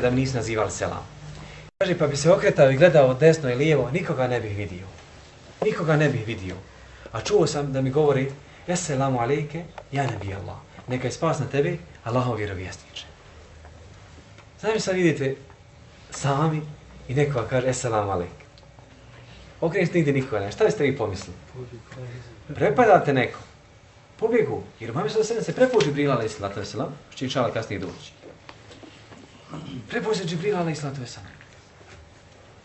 da mi nisu nazivali selam. Kaže, pa bi se okretao i gledao desno i lijevo, nikoga ne bih vidio. Nikoga ne bih vidio. A čuo sam da mi govori, Esselamu alejke, ja ne bi Allah. Neka je spas na tebi, Allahov vjerovjesniče. Znači sad vidite sami i nekoga kaže Esselamu alejke. Okrenite nigdje nikoga ne. Šta biste vi pomislili? Prepadate neko. Pobjegu. Jer mami se se prepoži Brila alaih sallatu wasalam, što će inšala kasnije doći. Prepoži Džibrila alaih sallatu wasalam.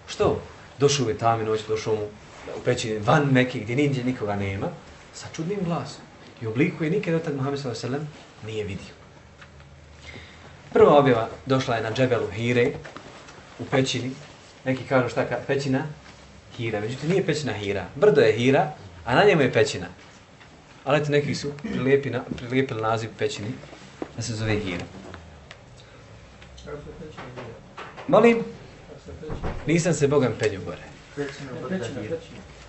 Što? Došao je tamo noć, došao mu u pećini van Mekke gdje nigdje nikoga nema, sa čudnim glasom. I obliku je nikad od tad Muhammed s.a.v. nije vidio. Prva objava došla je na džebelu Hire u pećini. Neki kažu šta ka pećina? Hira. Međutim, nije pećina Hira. Brdo je Hira, a na njemu je pećina. Ali eto, neki su prilijepili, na, prilijepili naziv pećini da se zove Hira. Molim? Nisam se Bogam penju gore.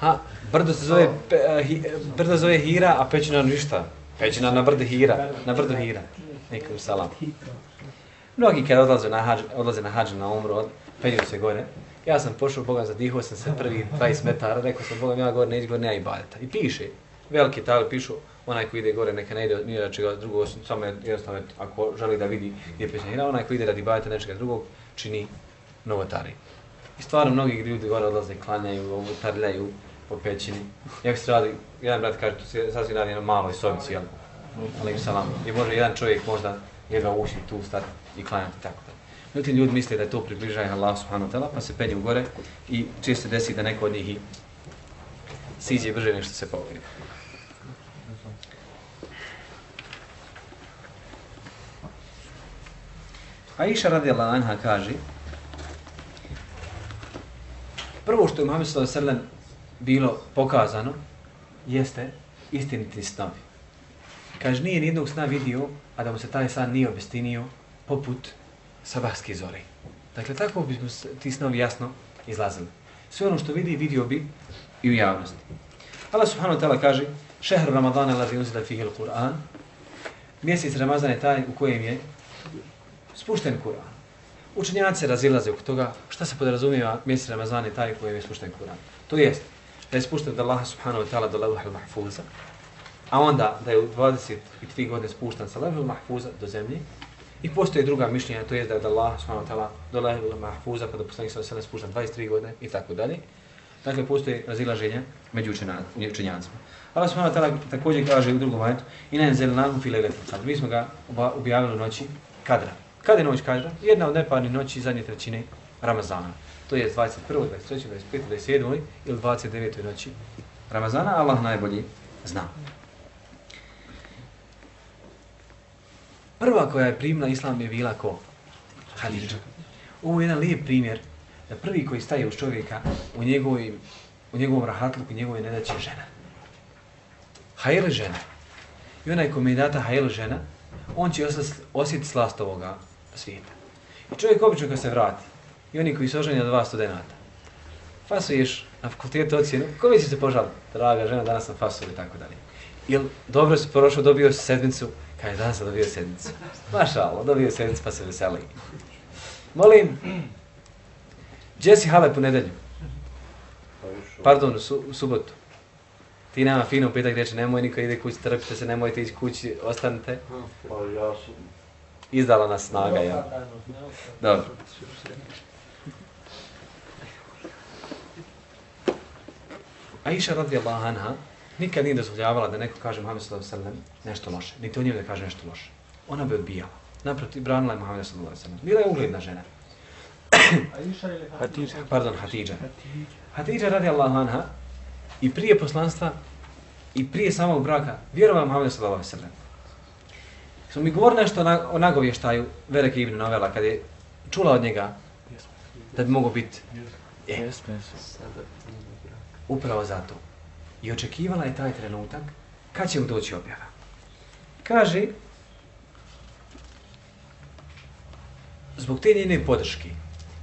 Ha, brdo se zove, pe, uh, hi, brdo zove Hira, a pećina ništa. Pećina na brdo Hira, na brdo Hira. Nekom salam. Mnogi kada odlaze na hađ, odlaze na hađ na umru, penju se gore. Ja sam pošao Boga, zadihao sam se prvi 20 metara, rekao sam Boga, ja gore ne izgore, ne ibadeta. I piše, veliki tali pišu, onaj ko ide gore neka ne ide nije da čega drugog, samo jednostavno ako želi da vidi gdje pećina Hira, onaj ko ide radi ibadeta nečega drugog, čini novotari. I stvarno mnogi ljudi gore odlaze, klanjaju, utarljaju po pećini. Jak se radi, jedan brat kaže, tu se sasvim radi na maloj sobici, jel? Alim salam. I može jedan čovjek možda jedva uši tu stati i klanjati tako da. Međutim, ljudi misle da je to približaje Allah subhanahu wa ta'ala, pa se penju gore i često desi da neko od njih i siđe brže nešto se Aisha radijala anha kaže, prvo što je Muhammed sallallahu alejhi bilo pokazano jeste istiniti snovi. Kaže, nije nijednog sna vidio, a da mu se taj san nije obestinio poput sabahske zore. Dakle, tako bi ti snovi jasno izlazili. Sve ono što vidi, vidio bi i u javnosti. Allah subhanahu wa ta'ala kaže, šehr Ramadana lazi uzida fihil Kur'an, mjesec Ramazan je taj u kojem je spušten Kur'an. Učenjaci se razilaze oko toga šta se podrazumijeva mjesec Ramazan je taj koji je spušten Kur'an. To jest da je spušten od Allaha subhanahu wa ta'ala do levhel mahfuza, a onda da je u 23 godine spušten sa levhel mahfuza do zemlje, I postoje druga mišljenja, to je da je od Allaha subhanahu wa ta'ala do levhel mahfuza, kada poslanik sa sve spušten 23 godine i tako dalje. Dakle, postoje razilaženja među učenjacima. Allah subhanahu wa ta'ala također kaže u drugom ajetu, i anzalnahu fi lejletil qadr. Mi smo ga objavili u noći kadra. Kada je noć kadra? Jedna od neparnih noći zadnje trećine Ramazana. To je 21. 23. 25. 27. ili 29. noći Ramazana. Allah najbolji zna. Prva koja je primila islam je bila ko? Hadidža. Ovo je jedan lijep primjer da prvi koji staje uz čovjeka u, njegovim, u njegovom rahatluku, u njegove nedaće žena. Hajl žena. I onaj ko je data hajel žena, on će osjetiti slast ovoga svijeta. I čovjek obično kad se vrati, i oni koji su oženi od dva studenta, fasuješ na fakultetu ocjenu, ko mi se požal, Draga žena, danas sam fasu i tako dalje. Ili dobro si prošao, dobio si sedmicu, kaj danas sam dobio sedmicu. Maša Allah, dobio sedmicu pa se veseli. Molim, gdje si Halep u nedelju? Pardon, su, u subotu. Ti nama fino u petak reče, nemoj niko ide kući, trpite se, nemojte ići kući, ostanite. Pa ja sam... Izdala nas snaga, ja. Dobro. Aisha radijallahu anha nikad nije dozvoljavala da neko kaže Muhammed sallallahu alejhi ve sellem nešto loše, niti o njemu da kaže nešto loše. Ona bi odbijala. Naprotiv, branila je Muhammed sallallahu alejhi ve sellem. Bila je ugledna žena. Aisha ili Hatidža? Pardon, Hatidža. Hatidža radijallahu anha i prije poslanstva i prije samog braka vjerovala Muhammed sallallahu alejhi ve sellem. Smo mi govorili nešto o nagovještaju Vereke ibn Novela kad je čula od njega da bi mogo biti e, upravo zato. I očekivala je taj trenutak kad će mu doći objava. Kaže, zbog te njene podrške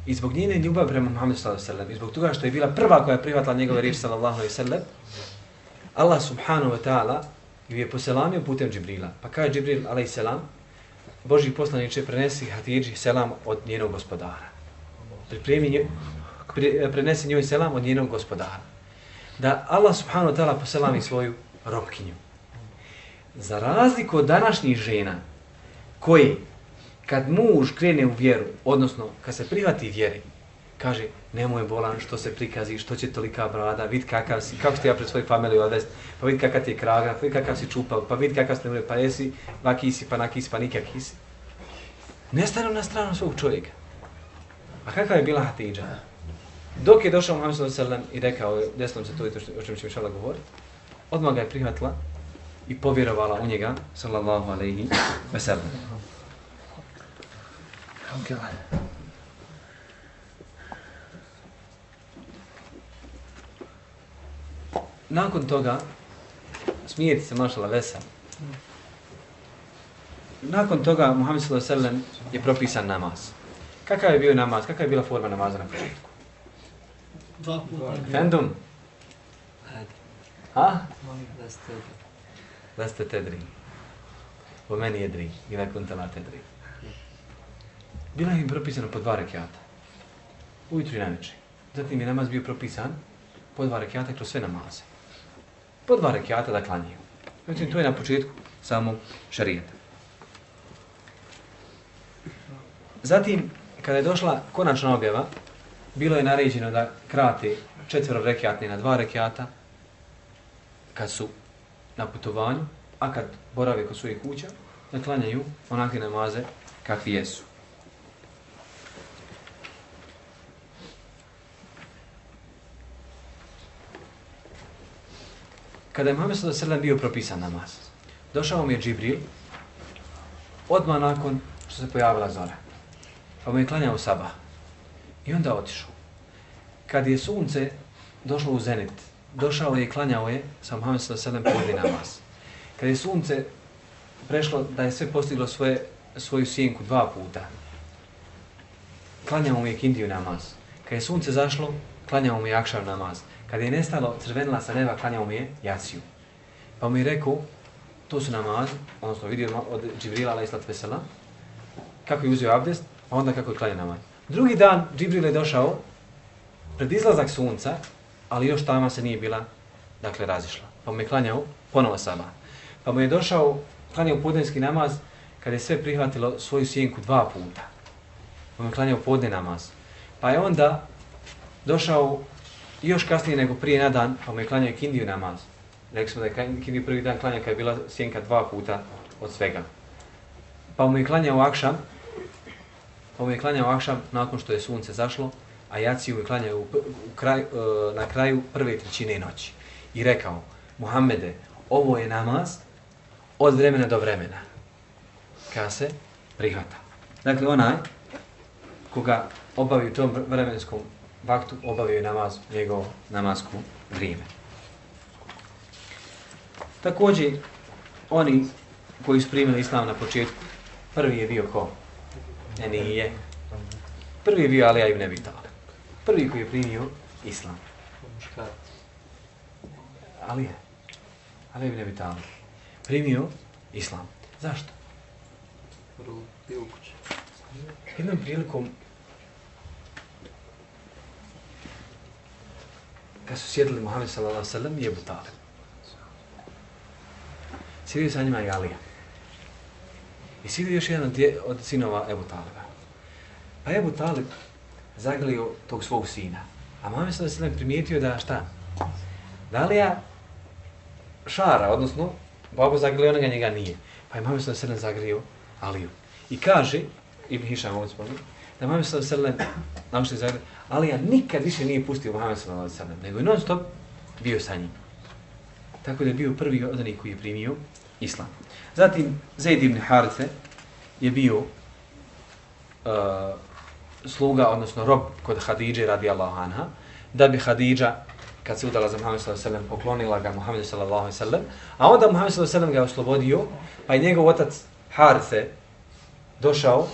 i zbog njene ljubav prema Muhammedu sallallahu alejhi ve sellem i zbog toga što je bila prva koja je prihvatila njegove riječi sallallahu alejhi ve sellem Allah subhanahu wa ta'ala ju je poselamio putem Džibrila. Pa kaže Džibril alejhi selam Boži poslaniče, prenesi Hatidži selam od njenog gospodara. Pripremi nje, pre, prenesi njoj selam od njenog gospodara. Da Allah subhanahu wa ta'ala poselami svoju robkinju. Za razliku od današnjih žena, koji kad muž krene u vjeru, odnosno kad se prihvati vjeri, kaže, nemoj bolan što se prikazi, što će tolika brada, vid kakav si, kako ste ja pred svoj familiju odvest, pa vid kakav ti je kraga, pa vid kakav si čupao, pa vid kakav ste mre, pa jesi, vaki si, pa naki si, pa nikaki si. Ne stanu na stranu svog čovjeka. A kakva je bila Hatidža? Dok je došao Muhammed sallallahu alejhi ve sellem i rekao, desnom se to i to što, o čemu će inšallah govoriti, odmah ga je prihvatila i povjerovala u njega, sallallahu alejhi ve sellem. Nakon toga, smijeti se mašala vesel. Nakon toga, Muhammed sallallahu alejhi ve sellem je propisan namaz. Kakav je bio namaz? Kakva je bila forma namaza na početku? Dva puta. Fendum? Hajde, Ha? da ste Leste tedri. Po meni jedri. I nakon tela tedri. Bila je im propisano po dva rekiata. Ujutru i najveće. Zatim je namaz bio propisan po dva rekiata kroz sve namaze. Po dva rekiata da klanjaju. Znači, to je na početku samog šarijeta. Zatim, kada je došla konačna objava, bilo je naređeno da krate četvero rekiatne na dva rekiata, kad su na putovanju, a kad borave kod svojih kuća, da klanjaju onakve namaze kakvi jesu. Kada je Muhammed s.a.v. bio propisan namaz, došao mi je Džibril, odmah nakon što se pojavila zora, pa mu je klanjao sabah. I onda otišao. Kad je sunce došlo u zenit, došao je i klanjao je sa Muhammed s.a.v. podni namaz. Kad je sunce prešlo da je sve postiglo svoje, svoju sjenku dva puta, klanjao mu je kindiju namaz. Kad je sunce zašlo, klanjao mu je akšav namaz. Kad je nestalo crvenila sa neba, klanjao mu je jaciju. Pa mu je rekao, to su namaz, odnosno vidio od Džibrila, ala islat vesela, kako je uzio abdest, a onda kako je klanja namaz. Drugi dan Džibril je došao pred izlazak sunca, ali još tama se nije bila, dakle, razišla. Pa mu je klanjao ponovo sama. Pa mu je došao, klanjao podnevski namaz, kada je sve prihvatilo svoju sjenku dva puta. Pa mu je klanjao podne namaz. Pa je onda došao još kasnije nego prije na dan, pa mu je klanjao kindiju namaz. Rekli smo da je kindiju prvi dan klanja kada je bila sjenka dva puta od svega. Pa mu je klanjao akšam, pa mu je klanjao akšam nakon što je sunce zašlo, a jaciju je klanjao u, u kraj, uh, na kraju prve trećine noći. I rekao, Muhammede, ovo je namaz od vremena do vremena. Kada se prihvata. Dakle, onaj koga obavi u tom vremenskom vaktu, obavio je namaz, njegov namasku vrijeme. Također, oni koji su primili islam na početku, prvi je bio ko? Ne, nije. Prvi je bio Alija ibn Abi Talib. Prvi koji je primio islam. Alija. Alija ibn Abi Talib. Primio islam. Zašto? Prvo, bio u kući. Jednom prilikom kad su sjedili Muhammed sallallahu alejhi ve sellem i Ebu Talib. Sjedio sa njima i Alija. I sjedio još jedan od, dje, od sinova Ebu Taliba. Pa Ebu Talib zaglio tog svog sina. A Muhammed sallallahu alejhi primijetio da šta? Da Alija šara, odnosno babo zaglio onoga njega nije. Pa je Muhammed sallallahu alejhi ve sellem Aliju. I kaže, Ibn Hišam ovdje spomenu, da Muhammed sallallahu alejhi ve sellem naučili ali ja nikad više nije pustio Muhammed sallallahu alejhi ve sellem, nego je non stop bio sa njim. Tako da je bio prvi od onih koji je primio islam. Zatim, Zaid ibn Harithe je bio uh, sluga, odnosno rob kod Hadidže radijallahu anha, da bi Hadidža, kad se udala za Muhammed sallallahu alejhi ve sellem, poklonila ga Muhammed sallallahu alejhi ve sellem, a onda Muhammed sallallahu alejhi ve sellem ga je oslobodio, pa je njegov otac Harithe došao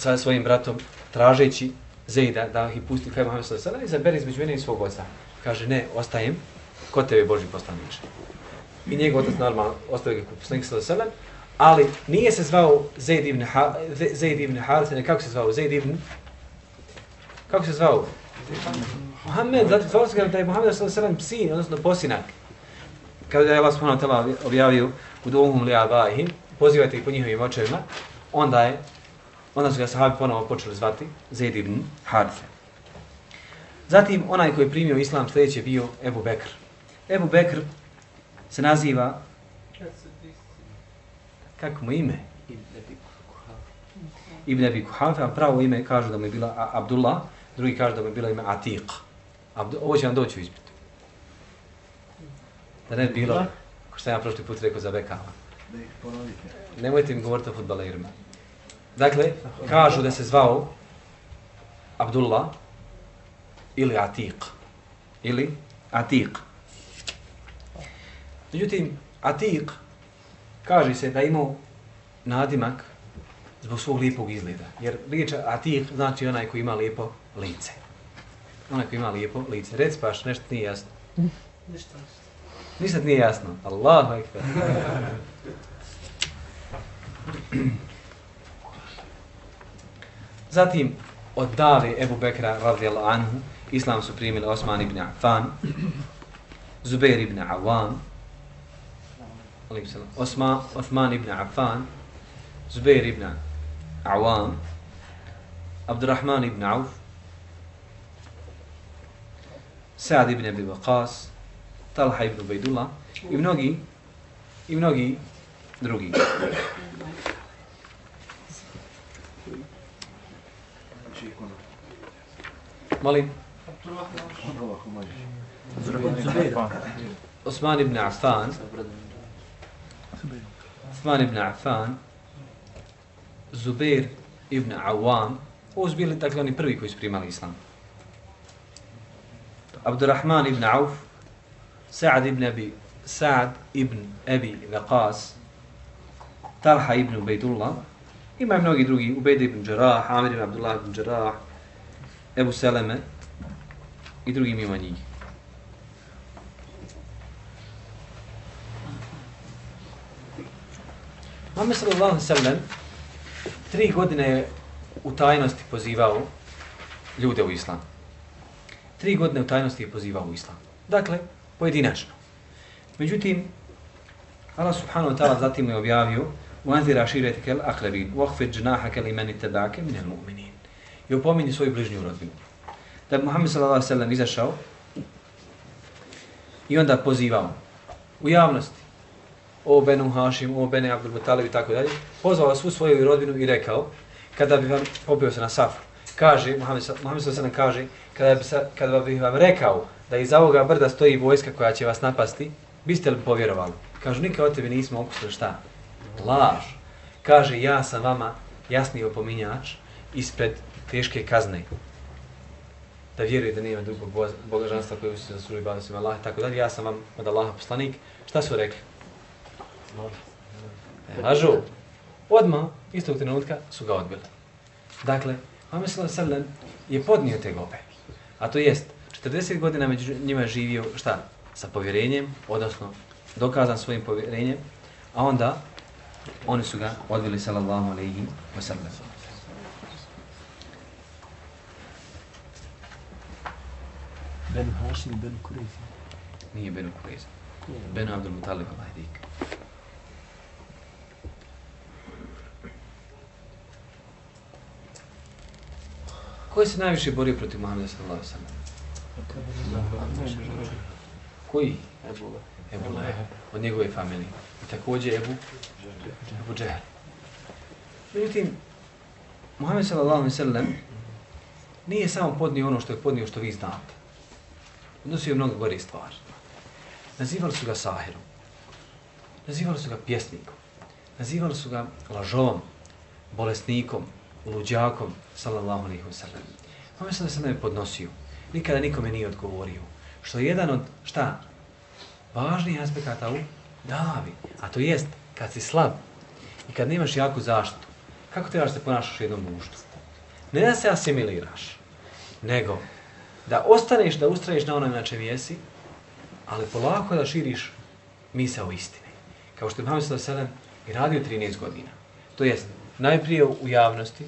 sa svojim bratom tražeći Zejda da ih pusti kaj Muhammed sallallahu alejhi ve izabere između mene i svog oca. Kaže, ne, ostajem kod tebe Boži poslaniče. I njegov otac normalno ostavio ga kod poslanika sallallahu alejhi Ali nije se zvao Zeid ibn, ha, Zaid ibn Haris, ne kako se zvao? Zeid ibn... Kako se zvao? Muhammed, zvao se ga da je Muhammed s.a.v. psin, odnosno posinak. Kada je Allah s.a.v. objavio u duhum li abahim, pozivajte ih po njihovim očevima, onda je, onda su ga sahabi ponovo počeli zvati Zaid ibn Haritha. Zatim, onaj koji je primio islam sljedeći je bio Ebu Bekr. Ebu Bekr se naziva, kako mu ime? Ibn Abi Kuhafa, a pravo ime kažu da mu je bila Abdullah, drugi kažu da mu je bila ime Atiq. Abdu, ovo će vam doći u izbitu. Da ne bilo, ko što ja prošli put rekao za Bekava. Nemojte mi govoriti o futbalerima. Dakle, kažu da se zvao Abdullah ili Atiq. Ili Atiq. Međutim, Atiq kaže se da imao nadimak zbog svog lijepog izgleda. Jer riječ Atiq znači onaj koji ima lijepo lice. Onaj koji ima lijepo lice. Reci paš, nešto nije jasno. Ništa. Ništa nije jasno. Allahu ekber. Zatim, od Dave Ebu Bekra radijallahu anhu, islam su primili Osman ibn Affan, Zubair ibn Awam, Osman, Osman ibn Affan, Zubair ibn Awam, Abdurrahman ibn Auf, Sa'd ibn Abi Waqas, Talha ibn Ubaidullah i mnogi i mnogi drugi. Znači, Molim. Osman ibn Affan. Osman ibn Affan. Zubair ibn Awam. Ovo su bili dakle oni prvi koji su primali islam. Abdurrahman ibn Auf. Sa'ad ibn Abi Sa'ad ibn Abi Waqas. Talha ibn Ubaidullah. Ima i mnogi drugi. Ubejde ibn Đerah, Amir ibn Abdullah ibn Đerah, Ebu Seleme i drugi mimo njih. Muhammed sallallahu alaihi sallam tri godine je u tajnosti pozivao ljude u islam. Tri godine u tajnosti je pozivao u islam. Dakle, pojedinačno. Međutim, Allah subhanahu wa ta'ala zatim je objavio وَانْذِرَ عَشِيرَتِكَ الْأَقْلَبِينَ وَخْفِدْ جْنَاحَكَ لِمَنِ اتَّبَاكَ مِنَ الْمُؤْمِنِينَ I upomini svoju bližnju rodbinu. Da bi Muhammed sallallahu alaihi sallam izašao i onda pozivao u javnosti o Benu Hašim, o Bene Abdul Mutalib i tako dalje, pozvao svu svoju rodbinu i rekao, kada bi vam popio se na safu, kaže, Muhammed sallallahu alaihi sallam kaže, kada bi, sa, kada bi vam rekao da iz ovoga brda stoji vojska koja će vas napasti, biste li povjerovali? Kažu, nikad od tebe nismo okusili šta? Laž. Kaže, ja sam vama jasni opominjač ispred teške kazne. Da vjeruje da nema drugog bogažanstva koje se zasluži bada svima Allah, tako dalje. Ja sam vam od Allaha poslanik. Šta su rekli? E, lažu. Odmah, istog trenutka, su ga odbili. Dakle, Muhammed sallam je podnio te gobe. A to jest, 40 godina među njima živio, šta? Sa povjerenjem, odnosno dokazan svojim povjerenjem, a onda oni su ga odvili sallallahu alaihi wa sallam. Ben Hašim Ben Kureyzi. Nije Benu Kureza. Benu Abdul Mutalib Allah dik. Ko je se najviše borio protiv Muhammeda sallallahu alaihi wa sallam? Koji? Ebu Ebu Leheb, od njegove familije. I također Ebu, Ebu Džehl. Međutim, Muhammed sallallahu alaihi sallam nije samo podnio ono što je podnio što vi znate. Odnosio je mnogo gore stvari. Nazivali su ga Sahirom. Nazivali su ga pjesnikom. Nazivali su ga lažovom, bolesnikom, luđakom, sallallahu alaihi wa sallam. Muhammed sallallahu alaihi sallam je podnosio. Nikada nikome nije odgovorio. Što je jedan od, šta, važnijih aspekata u davi. A to jest, kad si slab i kad nemaš jaku zaštitu, kako trebaš se ponašaš u jednom društvu? Ne da se asimiliraš, nego da ostaneš, da ustraješ na onome na čem jesi, ali polako da širiš misao istine. Kao što je Muhammed sallallahu I radio 13 godina. To jest, najprije u javnosti,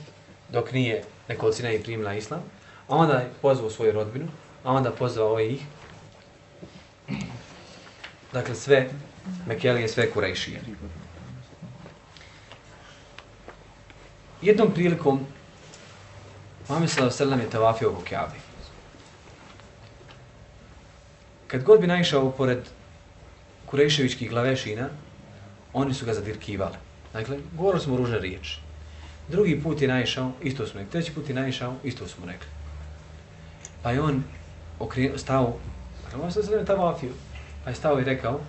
dok nije nekolicina i primila islam, a onda je pozvao svoju rodbinu, a onda pozvao ih, dakle sve Mekelije, sve Kurejšije. Jednom prilikom, Muhammed s.a.v. je tavafio oko Kjabe. Kad god bi naišao pored Kurejševičkih glavešina, oni su ga zadirkivali. Dakle, govorili smo ružne riječi. Drugi put je naišao, isto smo rekli. Treći put je naišao, isto smo rekli. Pa je on okrenuo, stao, dakle, on se sve tavafio, pa je stao i rekao,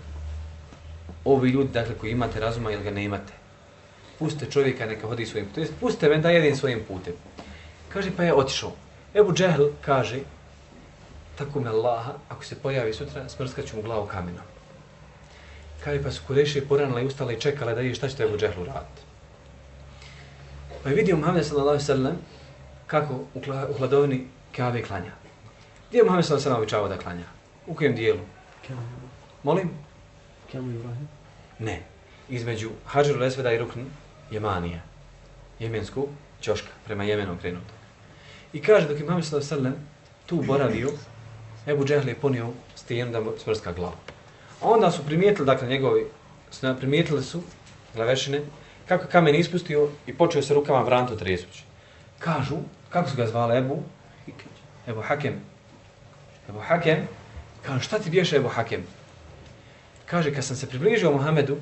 ovi ljudi, dakle, koji imate razuma ili ga ne imate, puste čovjeka neka hodi svojim putem, puste me da jedin svojim putem. Kaže, pa je otišao. Ebu Džehl kaže, tako me Allaha, ako se pojavi sutra, smrskat ću mu glavu kamenom. Kaže, pa su Kureši poranile i ustale i čekale da je šta će to Ebu Džehlu raditi. Pa je vidio Muhammed sallallahu sallam kako u, u hladovini Kabe klanja. Gdje je Muhammed sallallahu sallam običavao da klanja? U kojem dijelu? Molim? Kamo Ibrahim? Ne. Između Hadžaru Lesveda i Rukn Jemanija. Jemensku čoška, prema Jemenu krenuto. I kaže dok je Muhammed sallallahu sallam tu boravio, Ebu Džehl je ponio stijenu da smrska glavu. A onda su primijetili, dakle, njegovi, primijetili su glavešine, kako kamen ispustio i počeo se rukama vranto tresući. Kažu, kako su ga zvali Ebu? Ebu Hakem. Ebu Hakem, kažu, šta ti bješe Ebu Hakem? Kaže, kad sam se približio Muhammedu,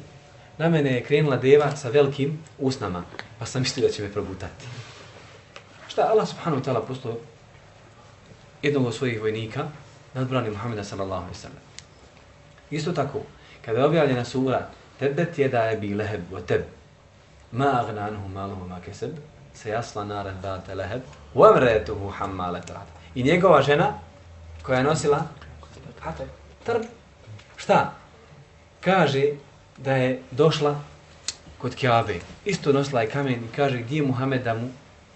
na mene je krenula deva sa velikim usnama, pa sam mislio da će me probutati. Šta Allah subhanahu wa ta'ala postao jednog od svojih vojnika na odbrani Muhammeda sallallahu alaihi sallam. Isto tako, kada je objavljena sura Tebet je da je bi leheb o teb, ma agna anhu maluhu ma keseb, se jasla nared da te leheb, u emretuhu hammale trat. I njegova žena, koja je nosila, trb, šta? Kaže da je došla kod Kjabe, isto nosila je kamen i kaže gdje je Muhammed da mu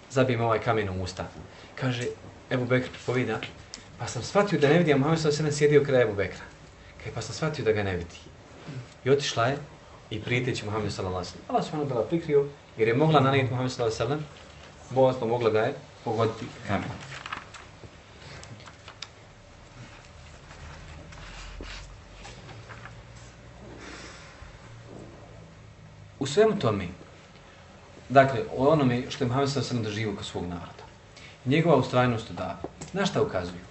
zabijem ovaj kamen u usta. Kaže, Ebu Bekr pripovida, pa sam shvatio da ne vidi, a Muhammed s.a.v. sjedio kraj Ebu Bekra. Kaj pa sam shvatio da ga ne vidi. I otišla je i prijeteći Muhammed s.a.v. Allah s.a.v. bila prikrio, jer je mogla nanijeti Muhammed s.a.v. Bolestno mogla ga je pogoditi kamen. U svemu tome, dakle, o onome što je Muhammed s.a.v. doživio kao svog naroda, njegova ustrajnost da, na šta ukazuju?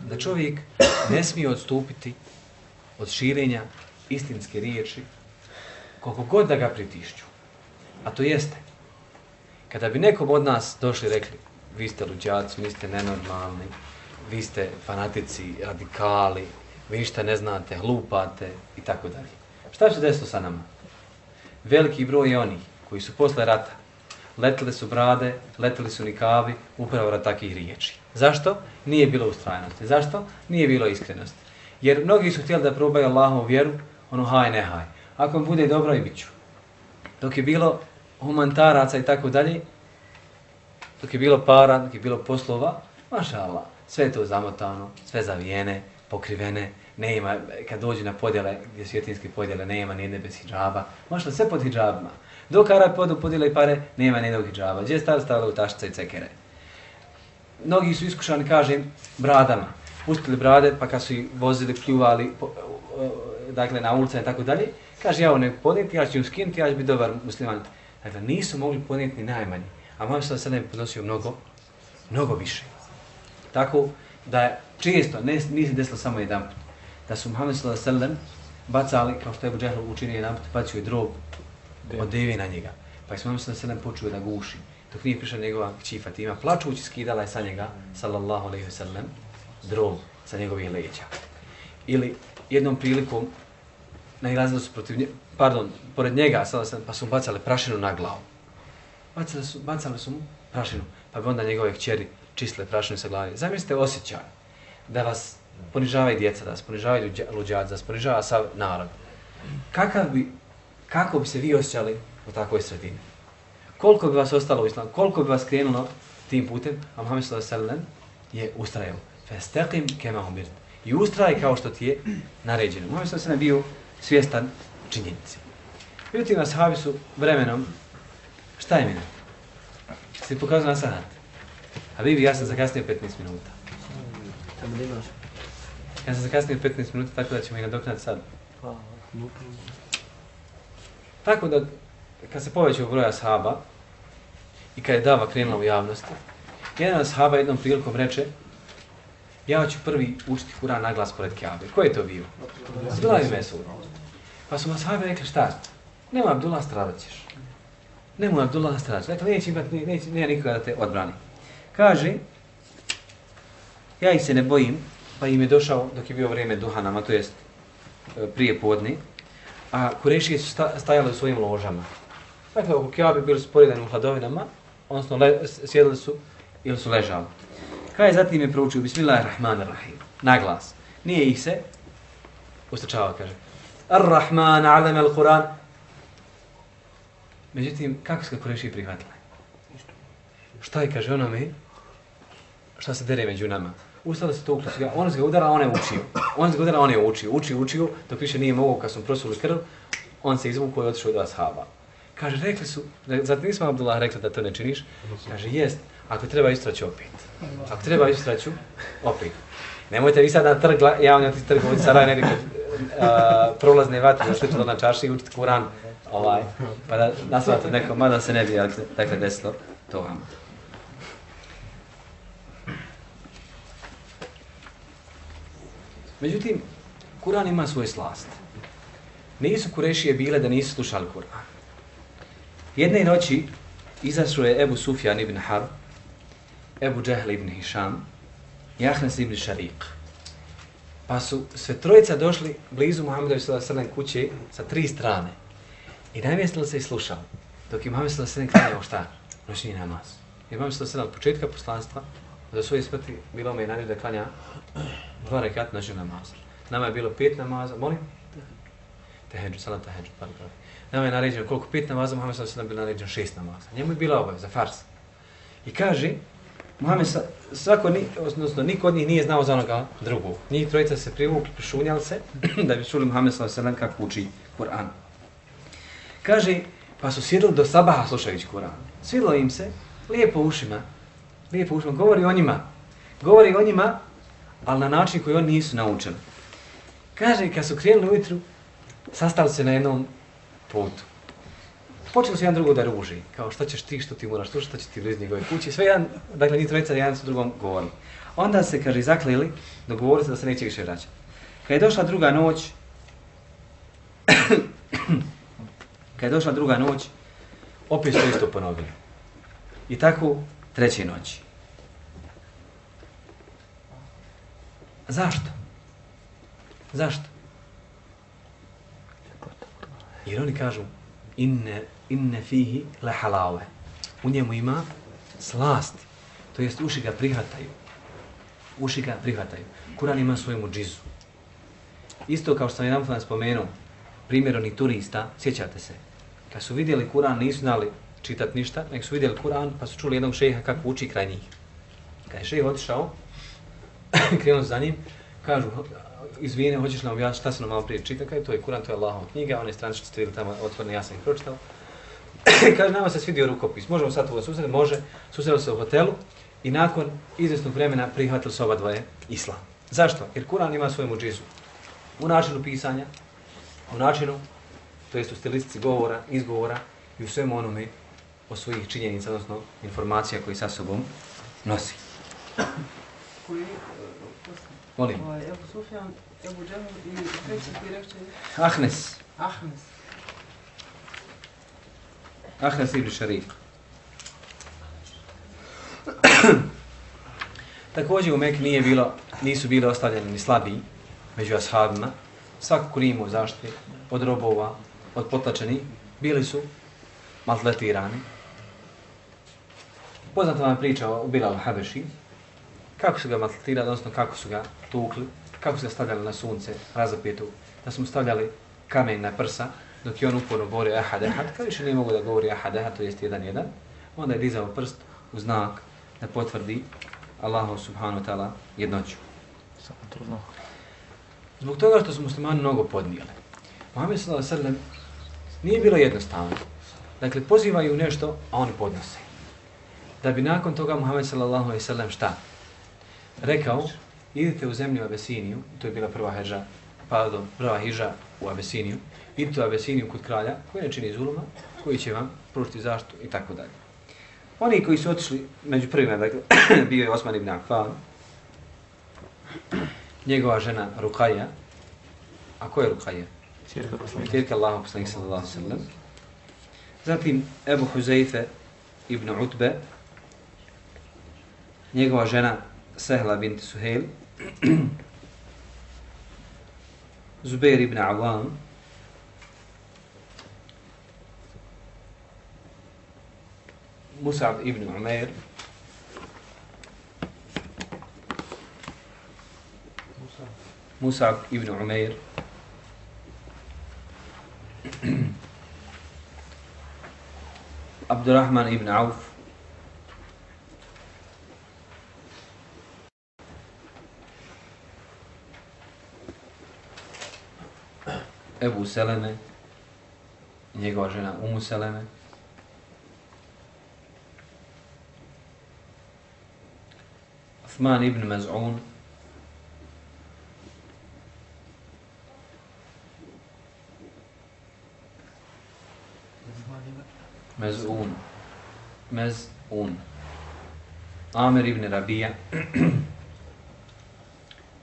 Da čovjek ne smije odstupiti od širenja istinske riječi koliko god da ga pritišću. A to jeste, kada bi nekom od nas došli i rekli vi ste luđaci, vi ste nenormalni, vi ste fanatici, radikali, vi ništa ne znate, hlupate i tako dalje. Šta će desilo sa nama? Veliki broj je onih koji su posle rata letile su brade, letili su nikavi, upravo rad takih riječi. Zašto? Nije bilo ustrajnosti. Zašto? Nije bilo iskrenosti. Jer mnogi su htjeli da probaju Allahovu vjeru, ono haj ne haj. Ako vam bude dobro i bit ću. Dok je bilo humanitaraca i tako dalje, dok je bilo para, dok je bilo poslova, maša Allah, sve je to zamotano, sve zavijene, pokrivene, nema, kad dođe na podjele, gdje svjetinske podjele, nema nijedne bez hijjaba. Možda sve pod hijjabima. Dok Arab podu podjele i pare, nema nijednog hijjaba. Gdje je staro stavila u tašce i cekere? Mnogi su iskušani, kažem, bradama. Pustili brade, pa kad su ih vozili, pljuvali, po, e, dakle, na ulice i tako dalje, kaže, ja ovo ne podnijeti, ja ću im skinuti, ja ću biti dobar musliman. Dakle, nisu mogli podnijeti ni najmanji. A moj sam sada je podnosio mnogo, mnogo više. Tako da je često, ne, nisi desilo samo jedan put, da su Muhammed s.a.v. bacali, kao što je Džehl učinio jedan put, bacio je drog, odevi na njega. Pa je smo se sedem počuo da guši. Dok nije prišla njegova kći Fatima, plačući skidala je sa njega, sallallahu alaihi wa sallam, drog sa njegovih leđa. Ili jednom prilikom nailazili su protiv nje, pardon, pored njega, sallam, pa su mu bacali prašinu na glavu. Bacali su, bacali su mu prašinu, pa bi onda njegove kćeri čistile prašinu sa glavi. Zamislite osjećaj da vas ponižavaju djeca, da ponižavaju luđaci, da vas ponižava sav narod. Kakav bi kako bi se vi osjećali u takvoj sredini? Koliko bi vas ostalo u islamu? Koliko bi vas krenulo tim putem? A Muhammed s.a.v. je ustrajao. Festeqim kema umirt. I ustraj kao što ti je naređeno. Muhammed s.a.v. bio svjestan činjenici. Međutim, ashabi su vremenom, šta je minut? Si pokazao na sat? A Bibi, ja sam zakasnio 15 minuta. Tamo da imaš. Ja sam zakasnio 15 minuta, tako da ćemo i nadoknati sad. Pa. Tako da, kad se povećao broj ashaba i kad je dava krenula u javnosti, jedan ashaba jednom prilikom reče, ja ću prvi učiti Kur'an na glas pored Kjabe. Ko je to bio? Abdullah ibn Mesud. Pa su ashabi rekli šta? Nema Abdullah stradat ćeš. Nema Abdullah stradat ćeš. Dakle, neće imati, ne- neće, nema nikoga da te odbrani. Kaže, ja ih se ne bojim, pa im je došao dok je bio vrijeme duhanama, to jest e, prije podne, a Kurešije su sta, stajali u svojim ložama. Dakle, oko Kjabe bili su poredani u hladovinama, odnosno le, sjedili su ili su ležali. Kaj zatim je proučio Bismillahirrahmanirrahim, na glas. Nije ih se ustračavao, kaže. Ar-Rahman, alem al-Quran. Međutim, kako su ga Kurešije prihvatili? Šta je, kaže onome, šta se dere među nama? Ustali se to ukli on se ga udara, on je učio. On se ga udara, on je učio. Učio, učio, dok više nije mogao, kad smo prosuli krv, on se izvukao i otišao do ashaba. Kaže, rekli su, zato nismo Abdullah rekli da to ne činiš? Kaže, jest, ako treba istraću opet. Ako treba istraću, opet. Nemojte vi sad na trg, ja vam ti trg, ovdje sada negdje uh, prolazne vatre, da slično na čaši i učiti Kuran, ovaj, pa da nasvate neko, mada se ne bi, dakle desilo to vama. Međutim, Kur'an ima svoje slast. Nisu Kurešije bile da nisu slušali Kur'an. Jedne noći izašao je Ebu Sufjan ibn Harb, Ebu Džehl ibn Hišam i ibn Šarik. Pa su sve trojica došli blizu Muhammedovi s.a.v. kuće sa tri strane. I namjestili se i slušali. Dok je Muhammed s.a.v. klanjao šta? Noćni namaz. Jer Muhammed s.a.v. od početka poslanstva za svoje smrti bilo me naredio da klanja dva rekat noćnog namaza. Nama je bilo pet namaza, molim? Teheđu, salat teheđu, par pravi. Nama je naređeno koliko pet namaza, Muhammed s.a.v. bilo naređeno šest namaza. Njemu je bila obaveza, fars. I kaže, Muhammed sa, svako, ni, odnosno niko od njih nije znao za onoga drugog. Njih trojica se privukli, prišunjali se, da bi čuli Muhammed s.a.v. kako uči Kur'an. Kaže, pa su sjedili do sabaha slušajući Kur'an. Svidlo im se, lijepo ušima, lijepo ušima, govori o njima. Govori o njima, ali na način koji oni nisu naučeni. Kaže, kad su krenuli ujutru, sastali se na jednom putu. Počeli su jedan drugo da ruži, kao što ćeš ti, što ti moraš slušati, što će ti blizni njegove kući. Sve jedan, dakle, njih trojica jedan su drugom govorili. Onda se, kaže, zaklili, dogovorili se da se neće više vraćati. Kad je došla druga noć, kad je došla druga noć, opet su isto ponovili. I tako treće noći. Zašto? Zašto? Jer oni kažu inne, inne fihi le halave. U njemu ima slasti. To jest uši ga prihvataju. Uši ga prihvataju. Kur'an ima svoju muđizu. Isto kao što sam jedan fan spomenuo, primjer onih turista, sjećate se, kad su vidjeli Kur'an nisu znali čitati ništa, nek su vidjeli Kur'an pa su čuli jednog šeha kako uči kraj njih. Kad je šejh otišao, krenuo za njim, kažu, izvijene, hoćeš nam objasniti šta se nam malo prije čita, kaže, to je Kur'an, to je Allahova knjiga, one stranice ste vidjeli tamo otvorene, ja sam ih pročitao. kaže, nama se svidio rukopis, možemo sad ovo susreti, može, susreli se u hotelu i nakon izvjesnog vremena prihvatili se oba dvoje islam. Zašto? Jer Kur'an ima svoju muđizu. U načinu pisanja, u načinu, to jest u stilistici govora, izgovora i u svemu onome o svojih činjenica, odnosno informacija koji sa sobom nosi. koji Molim. ovaj, Ebu Sufjan, Ebu Džehel i treći koji rekće Ahnes. Ahmes. Ahnes ibn Šarif. Također u Mek nije bilo, nisu bili ostavljeni ni slabiji među ashabima. Svako ko nije zaštite od robova, od potlačenih, bili su maltretirani. Poznata vam priča o Bilal Habeši, kako su ga maltretirali, odnosno kako su ga tukli, kako su ga stavljali na sunce, razapijetu, da su mu stavljali kamen na prsa, dok je on uporno govorio ahad, ahad, kad više nije mogu da govori ahad, ahad, to jest jedan, jedan, onda je dizao prst u znak da potvrdi Allahu subhanahu wa ta'ala jednoću. Zbog toga što su muslimani mnogo podnijeli. Muhammed sallallahu alejhi ve sellem Nije bilo jednostavno. Dakle, pozivaju nešto, a oni podnose. Da bi nakon toga Muhammed sallallahu alaihi sallam šta? Rekao, idite u zemlju Abesiniju, to je bila prva heđa, pardon, prva hiža u Abesiniju, idite u Abesiniju kod kralja, koji ne čini zuluma, koji će vam pružiti zaštu i tako dalje. Oni koji su otišli među prvima, dakle, bio je Osman ibn Affan, njegova žena Rukaja, a ko je Rukaja? Čirka Allaha poslanik sallallahu alaihi sallam. Zatim Ebu Huzeife ibn Utbe, njegova žena Sehla bint Suhejl, Zubair ibn Avam, Musab ibn Umair, Musab ibn Umair, Abdurrahman ibn Auf, Ebu Seleme, njegova žena Umu Seleme, Uthman ibn Maz'un, Mez'un, Mez'un, Amir ibn Rabija,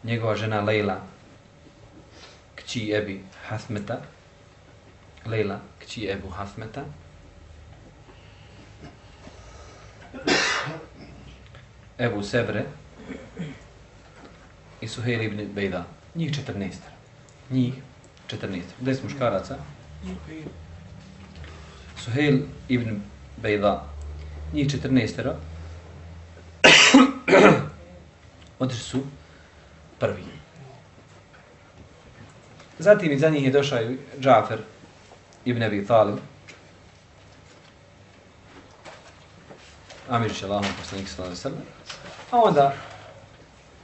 njegova žena Lejla, kći Ebi Hasmeta, Lejla, kći Ebu Hasmeta, Ebu Sebre i Suhejl ibn Bejda. Njih 14. Njih 14. Deset muškaraca. Suhejl ibn Bejda. Njih 14. Otišli su prvi. Zatim iza njih je došao Džafer ibn Abi Talib. Amir Šalahom, poslanik sallallahu sallam. A onda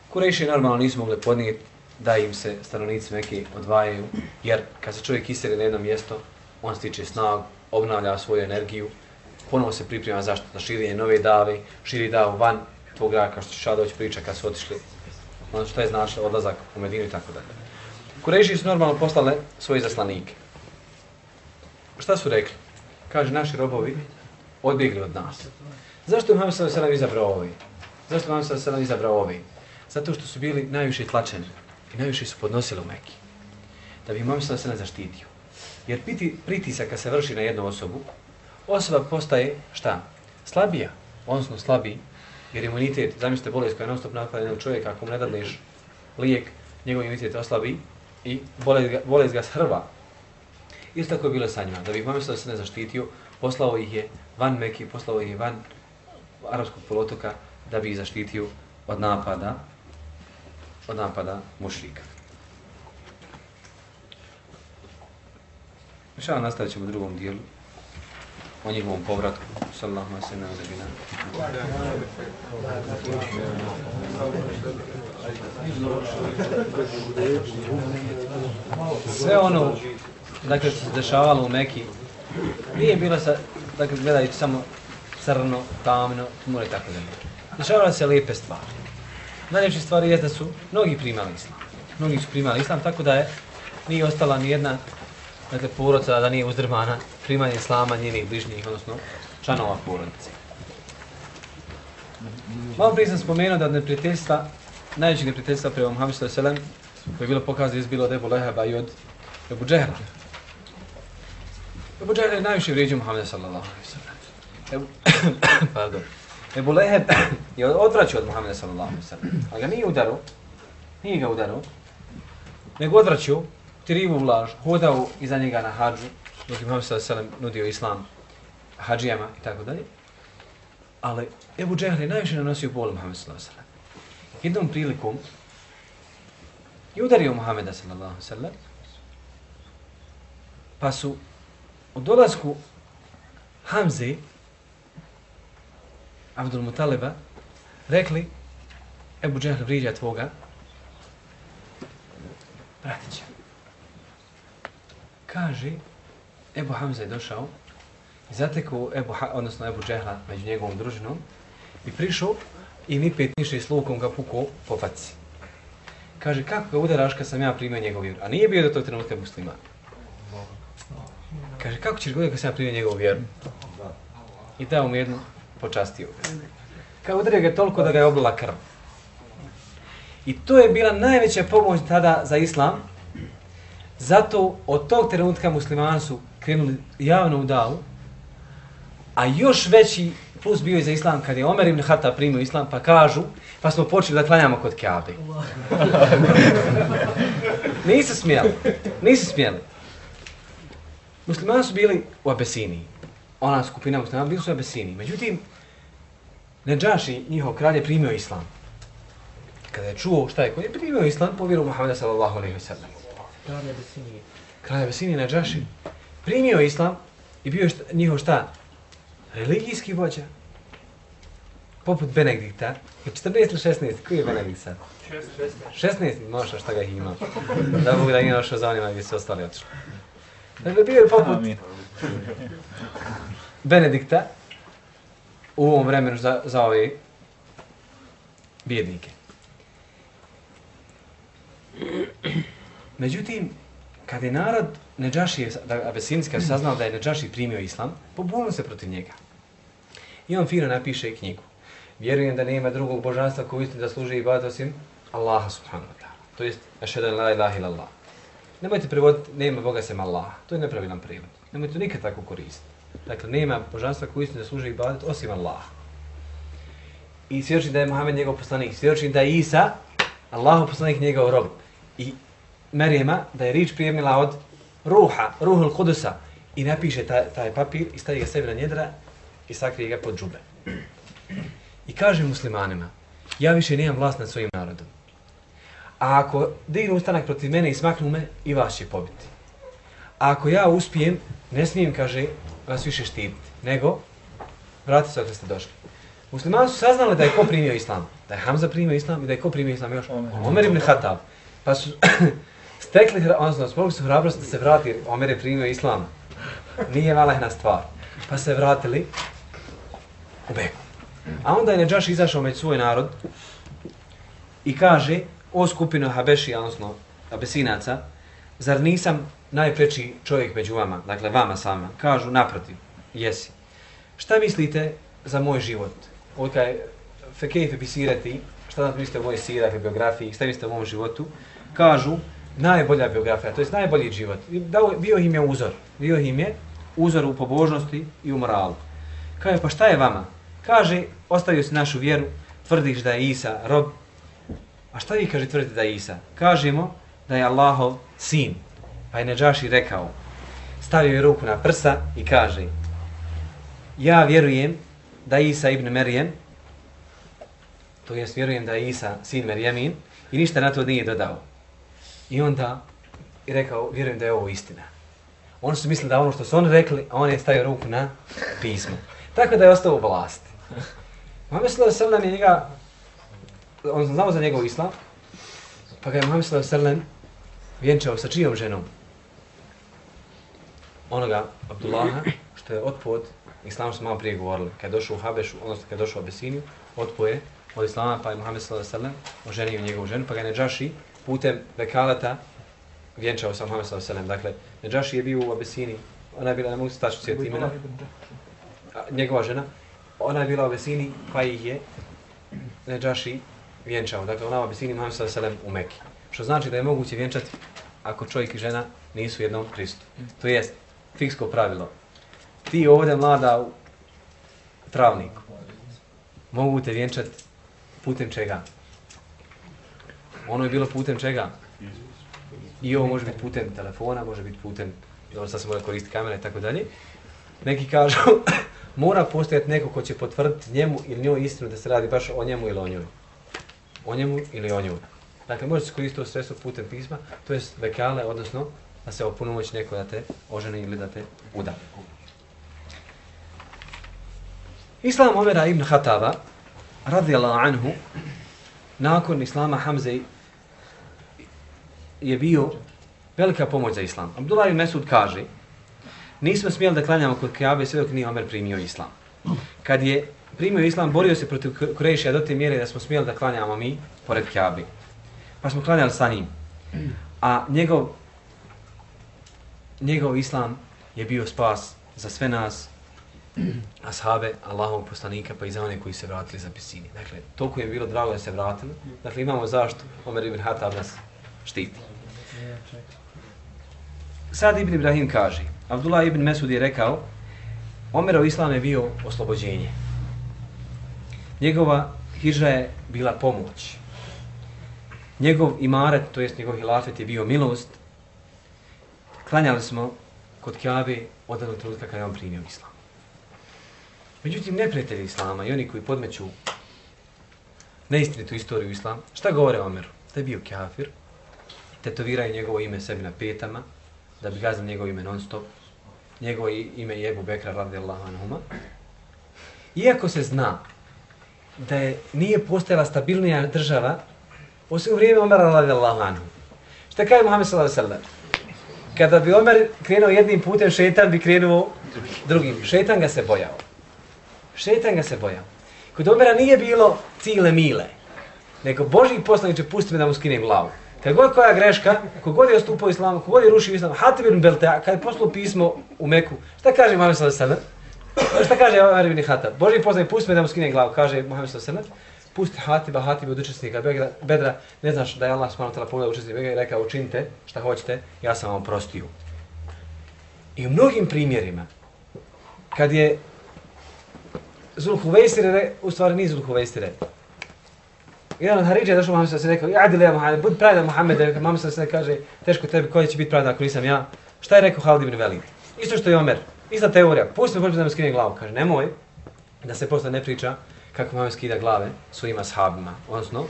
Kurejši normalno nisu mogli podnijeti da im se stanovnici Mekke odvajaju, jer kad se čovjek iseli na jedno mjesto, on stiče snagu, obnavlja svoju energiju, ponovo se priprema zašto na širenje nove dave, širi davu van tog grada, kao što će Šadović priča kad su otišli, ono što je značilo odlazak u Medinu i tako dalje. Kurejši su normalno poslale svoje zaslanike. Šta su rekli? Kaže, naši robovi odbjegli od nas. Zašto je Muhammed s.a.v. izabrao ovi? Zašto je Muhammed s.a.v. izabrao ovi? Zato što su bili najviše tlačeni i najviše su podnosili u Mekki. Da bi Muhammed s.a.v. zaštitio. Jer piti, pritisak kad se vrši na jednu osobu, osoba postaje šta? Slabija, odnosno slabiji, jer imunitet, zamislite bolest koja je non-stop napada jednog čovjeka, ako mu ne dadneš lijek, njegov imunitet oslabi i bolest ga, bolest ga shrva. Isto tako je bilo sa njima. Da bi Muhammed da se ne zaštitio, poslao ih je van Meki, poslao ih je van arapskog polotoka da bi ih zaštitio od napada od napada mušrika. Inšala nastavit ćemo u drugom dijelu o njihovom povratku. Sallahu alaihi sallam. Sve ono dakle, se dešavalo u Meki nije bilo sa, dakle, gledajući samo crno, tamno, tmuro i tako dalje. Dešavale se lijepe stvari. Najljepše stvari je da su mnogi primali islam. Mnogi su primali islam, tako da je nije ostala ni jedna dakle, poroca da nije uzdrmana primanje islama njenih bližnjih, odnosno članova porodice. Malo prije sam spomenuo da od neprijateljstva, najvećeg neprijateljstva prema Muhammedu sallallahu alejhi ve sellem, koje je bilo pokazano izbilo od Ebu Leheba i od Ebu Džehla. Ebu Džehra je najviše vrijeđio Muhammeda sallallahu alejhi ve sellem. Ebu, pardon. Ebu Leheb je odvraćao od Muhammeda sallallahu alejhi ve sellem. Ali ga nije udarao, nije ga udarao, nego odvraćao, trivu vlaž, hodao iza njega na hađu, dok je Muhammed sallallahu alejhi ve sellem nudio islam hađijama i tako dalje. Ali Ebu Džehl je najviše nanosio bol Muhammed sallallahu alejhi ve sellem. Jednom prilikom je udario Muhammeda sallallahu sallam sellem, pa su u dolasku Hamze, Abdul Mutaleba, rekli Ebu Džehl vriđa tvoga bratića. Kaže, Ebu Hamza je došao i zatekao Ebu, ha, odnosno Ebu Džehla među njegovom družinom i prišao i ni pet niše s lukom ga puko po faci. Kaže, kako ga udaraš kad sam ja primio njegov vjeru? A nije bio do tog trenutka musliman. Kaže, kako ćeš govoriti kad sam ja primio njegovu vjeru? I dao mu jednu počastio ga. Kao udario ga toliko da ga je oblila krv. I to je bila najveća pomoć tada za islam. Zato od tog trenutka muslimani su krenuli javno u davu, a još veći plus bio je za islam kad je Omer ibn Hata primio islam, pa kažu, pa smo počeli da klanjamo kod Kaabe. nisu smjeli, nisu smjeli. Muslimani su bili u Abesiniji. Ona skupina muslimana bili su u Abesiniji. Međutim, Neđaši, njihov kralj, je primio islam. Kada je čuo šta je, koji je primio islam, povjeru Muhammeda sallallahu alaihi wa sallam. Kralj Abesinije. Kralj Abesinije Neđaši primio islam i bio je šta, njihov šta? Religijski vođa. Poput Benedikta. Je 14 ili 16? Koji je Benedikt sad? 16. 16, možda šta ga ih ima. Da Bog da nije došao za onima gdje se ostali otišli. Dakle, bio je poput Amin. Benedikta u ovom vremenu za, za ove bjednike. Međutim, kad je narod Neđaši, da Abesinski, saznao da je Neđaši primio islam, pobunio se protiv njega. I on fino napiše knjigu. Vjerujem da nema drugog božanstva koji istinu da služi ibadet osim Allaha subhanahu wa ta'ala. To jest, ašhedu la ilaha illa Allah. Nemojte prevoditi, nema Boga sem Allaha. To je nepravilan prevod. Nemojte to nikad tako koristiti. Dakle, nema božanstva koji istinu da služi ibadet osim Allaha. I svjedoči da je Muhammed njegov poslanik. Svjedoči da je Isa, Allahov poslanik njegov rob. I Merijema, da je rič prijemila od ruha, ruhul kudusa. I napiše taj, taj papir i stavi ga sebi na njedra i sakrije ga pod džube. I kaže muslimanima, ja više nemam vlast nad svojim narodom. A ako dignu ustanak protiv mene i smaknu me, i vas će pobiti. A ako ja uspijem, ne smijem, kaže, vas više štititi, nego vratite se ako ste došli. Muslimani su saznali da je ko primio islam, da je Hamza primio islam i da je ko primio islam još? Omer. Omer ibn Khattab. Pa su stekli, odnosno, smogli su hrabrost da se vrati, Omer je primio islam. Nije malehna stvar. Pa se vratili u Beku. A onda je Neđaš izašao među svoj narod i kaže, o skupino Habešija, odnosno Abesinaca, zar nisam najpreči čovjek među vama, dakle vama sama? Kažu, naprotiv, jesi. Šta mislite za moj život? Ovo kaj, fekejfe bi šta da mislite o mojoj siri, biografiji, šta mislite o mom životu? Kažu, najbolja biografija, to je najbolji život. Dao, bio im je uzor, bio im je uzor u pobožnosti i u moralu. Kaže, pa šta je vama? Kaže, ostavio si našu vjeru, tvrdiš da je Isa rob. A šta vi kaže tvrdite da je Isa? Kažemo da je Allahov sin. Pa je Neđaši rekao, stavio je ruku na prsa i kaže, ja vjerujem da je Isa ibn Merijem, to jest vjerujem da je Isa sin Merijemin, i ništa na to nije dodao. I onda je rekao, vjerujem da je ovo istina. Oni su mislili da ono što su oni rekli, a on je stavio ruku na pismo. Tako da je ostao u vlasti. Muhammed sallallahu alejhi ve sellem je njega, on znao za njegov islam, pa ga je Muhammed sallallahu alejhi ve sellem vjenčao sa čijom ženom? Onoga Abdullaha, što je otpod, islam smo malo prije govorili, kad je došao u Habešu, odnosno kad je došao u Abesiniju, otpo je od islama, pa je Muhammed sallallahu alejhi ve sellem oženio njegovu ženu, pa ga je Neđaši putem vekaleta vjenčao sa Muhammed sallallahu alejhi ve sellem. Dakle, Neđaši je bio u Abesiniji, ona je bila, ne mogu se tačno sjetiti imena, njegova žena, ona je bila u Abesini, pa ih je Neđaši vjenčao. Dakle, ona u Abesini, Muhammed sallallahu alejhi u Mekki. Što znači da je moguće vjenčati ako čovjek i žena nisu u jednom Kristu. To jest, fiksko pravilo. Ti ovdje mlada u travniku. Mogu te vjenčati putem čega? Ono je bilo putem čega? I ovo može biti putem telefona, može biti putem, dobro sad se može koristiti kamera i tako dalje. Neki kažu, mora postojati neko ko će potvrditi njemu ili njoj istinu da se radi baš o njemu ili o njoj. O njemu ili o njoj. Dakle, može se koristiti to sredstvo putem pisma, to je vekale, odnosno da se opunomoći neko da te oženi ili da te uda. Islam Omera ibn Hataba, radijallahu anhu, nakon Islama Hamze je bio velika pomoć za Islam. Abdullah ibn Mesud kaže nismo smjeli da klanjamo kod Kjabe sve dok nije Omer primio islam. Kad je primio islam, borio se protiv Kurejšija do te mjere da smo smjeli da klanjamo mi pored Kabe. Pa smo klanjali sa njim. A njegov, njegov islam je bio spas za sve nas, ashabe Allahovog poslanika, pa i za one koji se vratili za pisini. Dakle, toliko je bilo drago da se vratili. Dakle, imamo zašto Omer ibn Hatab nas štiti. Sad Ibn Ibrahim kaže, Abdullah ibn Mesud je rekao, Omerov islam je bio oslobođenje. Njegova hiža je bila pomoć. Njegov imaret, to jest njegov hilafet je bio milost. Klanjali smo kod Kjabe od jednog trenutka kada je on primio islam. Međutim, neprijatelji islama i oni koji podmeću neistinitu istoriju islama, šta govore Omeru? Da je bio kafir, tetoviraju njegovo ime sebi na petama, da bi gazili njegovo ime non stop, njegovo ime je Ebu Bekra radijallahu anhuma. Iako se zna da je nije postojala stabilnija država, osim u vrijeme Omera radijallahu anhu. Šta kaže Muhammed sallallahu alaihi sallam? Kada bi Omer krenuo jednim putem, šetan bi krenuo drugim. Šetan ga se bojao. Šetan ga se bojao. Kod Omera nije bilo cile mile, nego Boži poslaniče pusti me da mu skinem glavu. Kad god koja greška, kogod je ostupao islamu, kogod je rušio islamu, Hatib ibn Beltea, kad je poslao pismo u Meku, šta kaže Muhammed sallallahu alejhi ve sellem? Šta kaže Omer ibn Hatab? Boži poznaj, pusti me da mu skinem glavu, kaže Muhammed sallallahu alejhi ve sellem. Pusti Hatiba, Hatib od učesnika Bedra, Bedra, ne znaš da je Allah subhanahu wa ta'ala pogledao učesnika Bedra i rekao učinite šta hoćete, ja sam vam prostio. I u mnogim primjerima, kad je Zulhuvejsire, u stvari nije Zulhuvejsire, Jedan od Haridža je došao Muhammed se rekao, ja Muhammed, budi pravedan Muhammed, Rekao Muhammed se kaže, teško tebi, koji će biti pravedan ako nisam ja. Šta je rekao Halid ibn Velid? Isto što je Omer, ista teorija, pusti me, da mi skine glavu. Kaže, nemoj da se posle ne priča kako Muhammed skida glave svojim ashabima, odnosno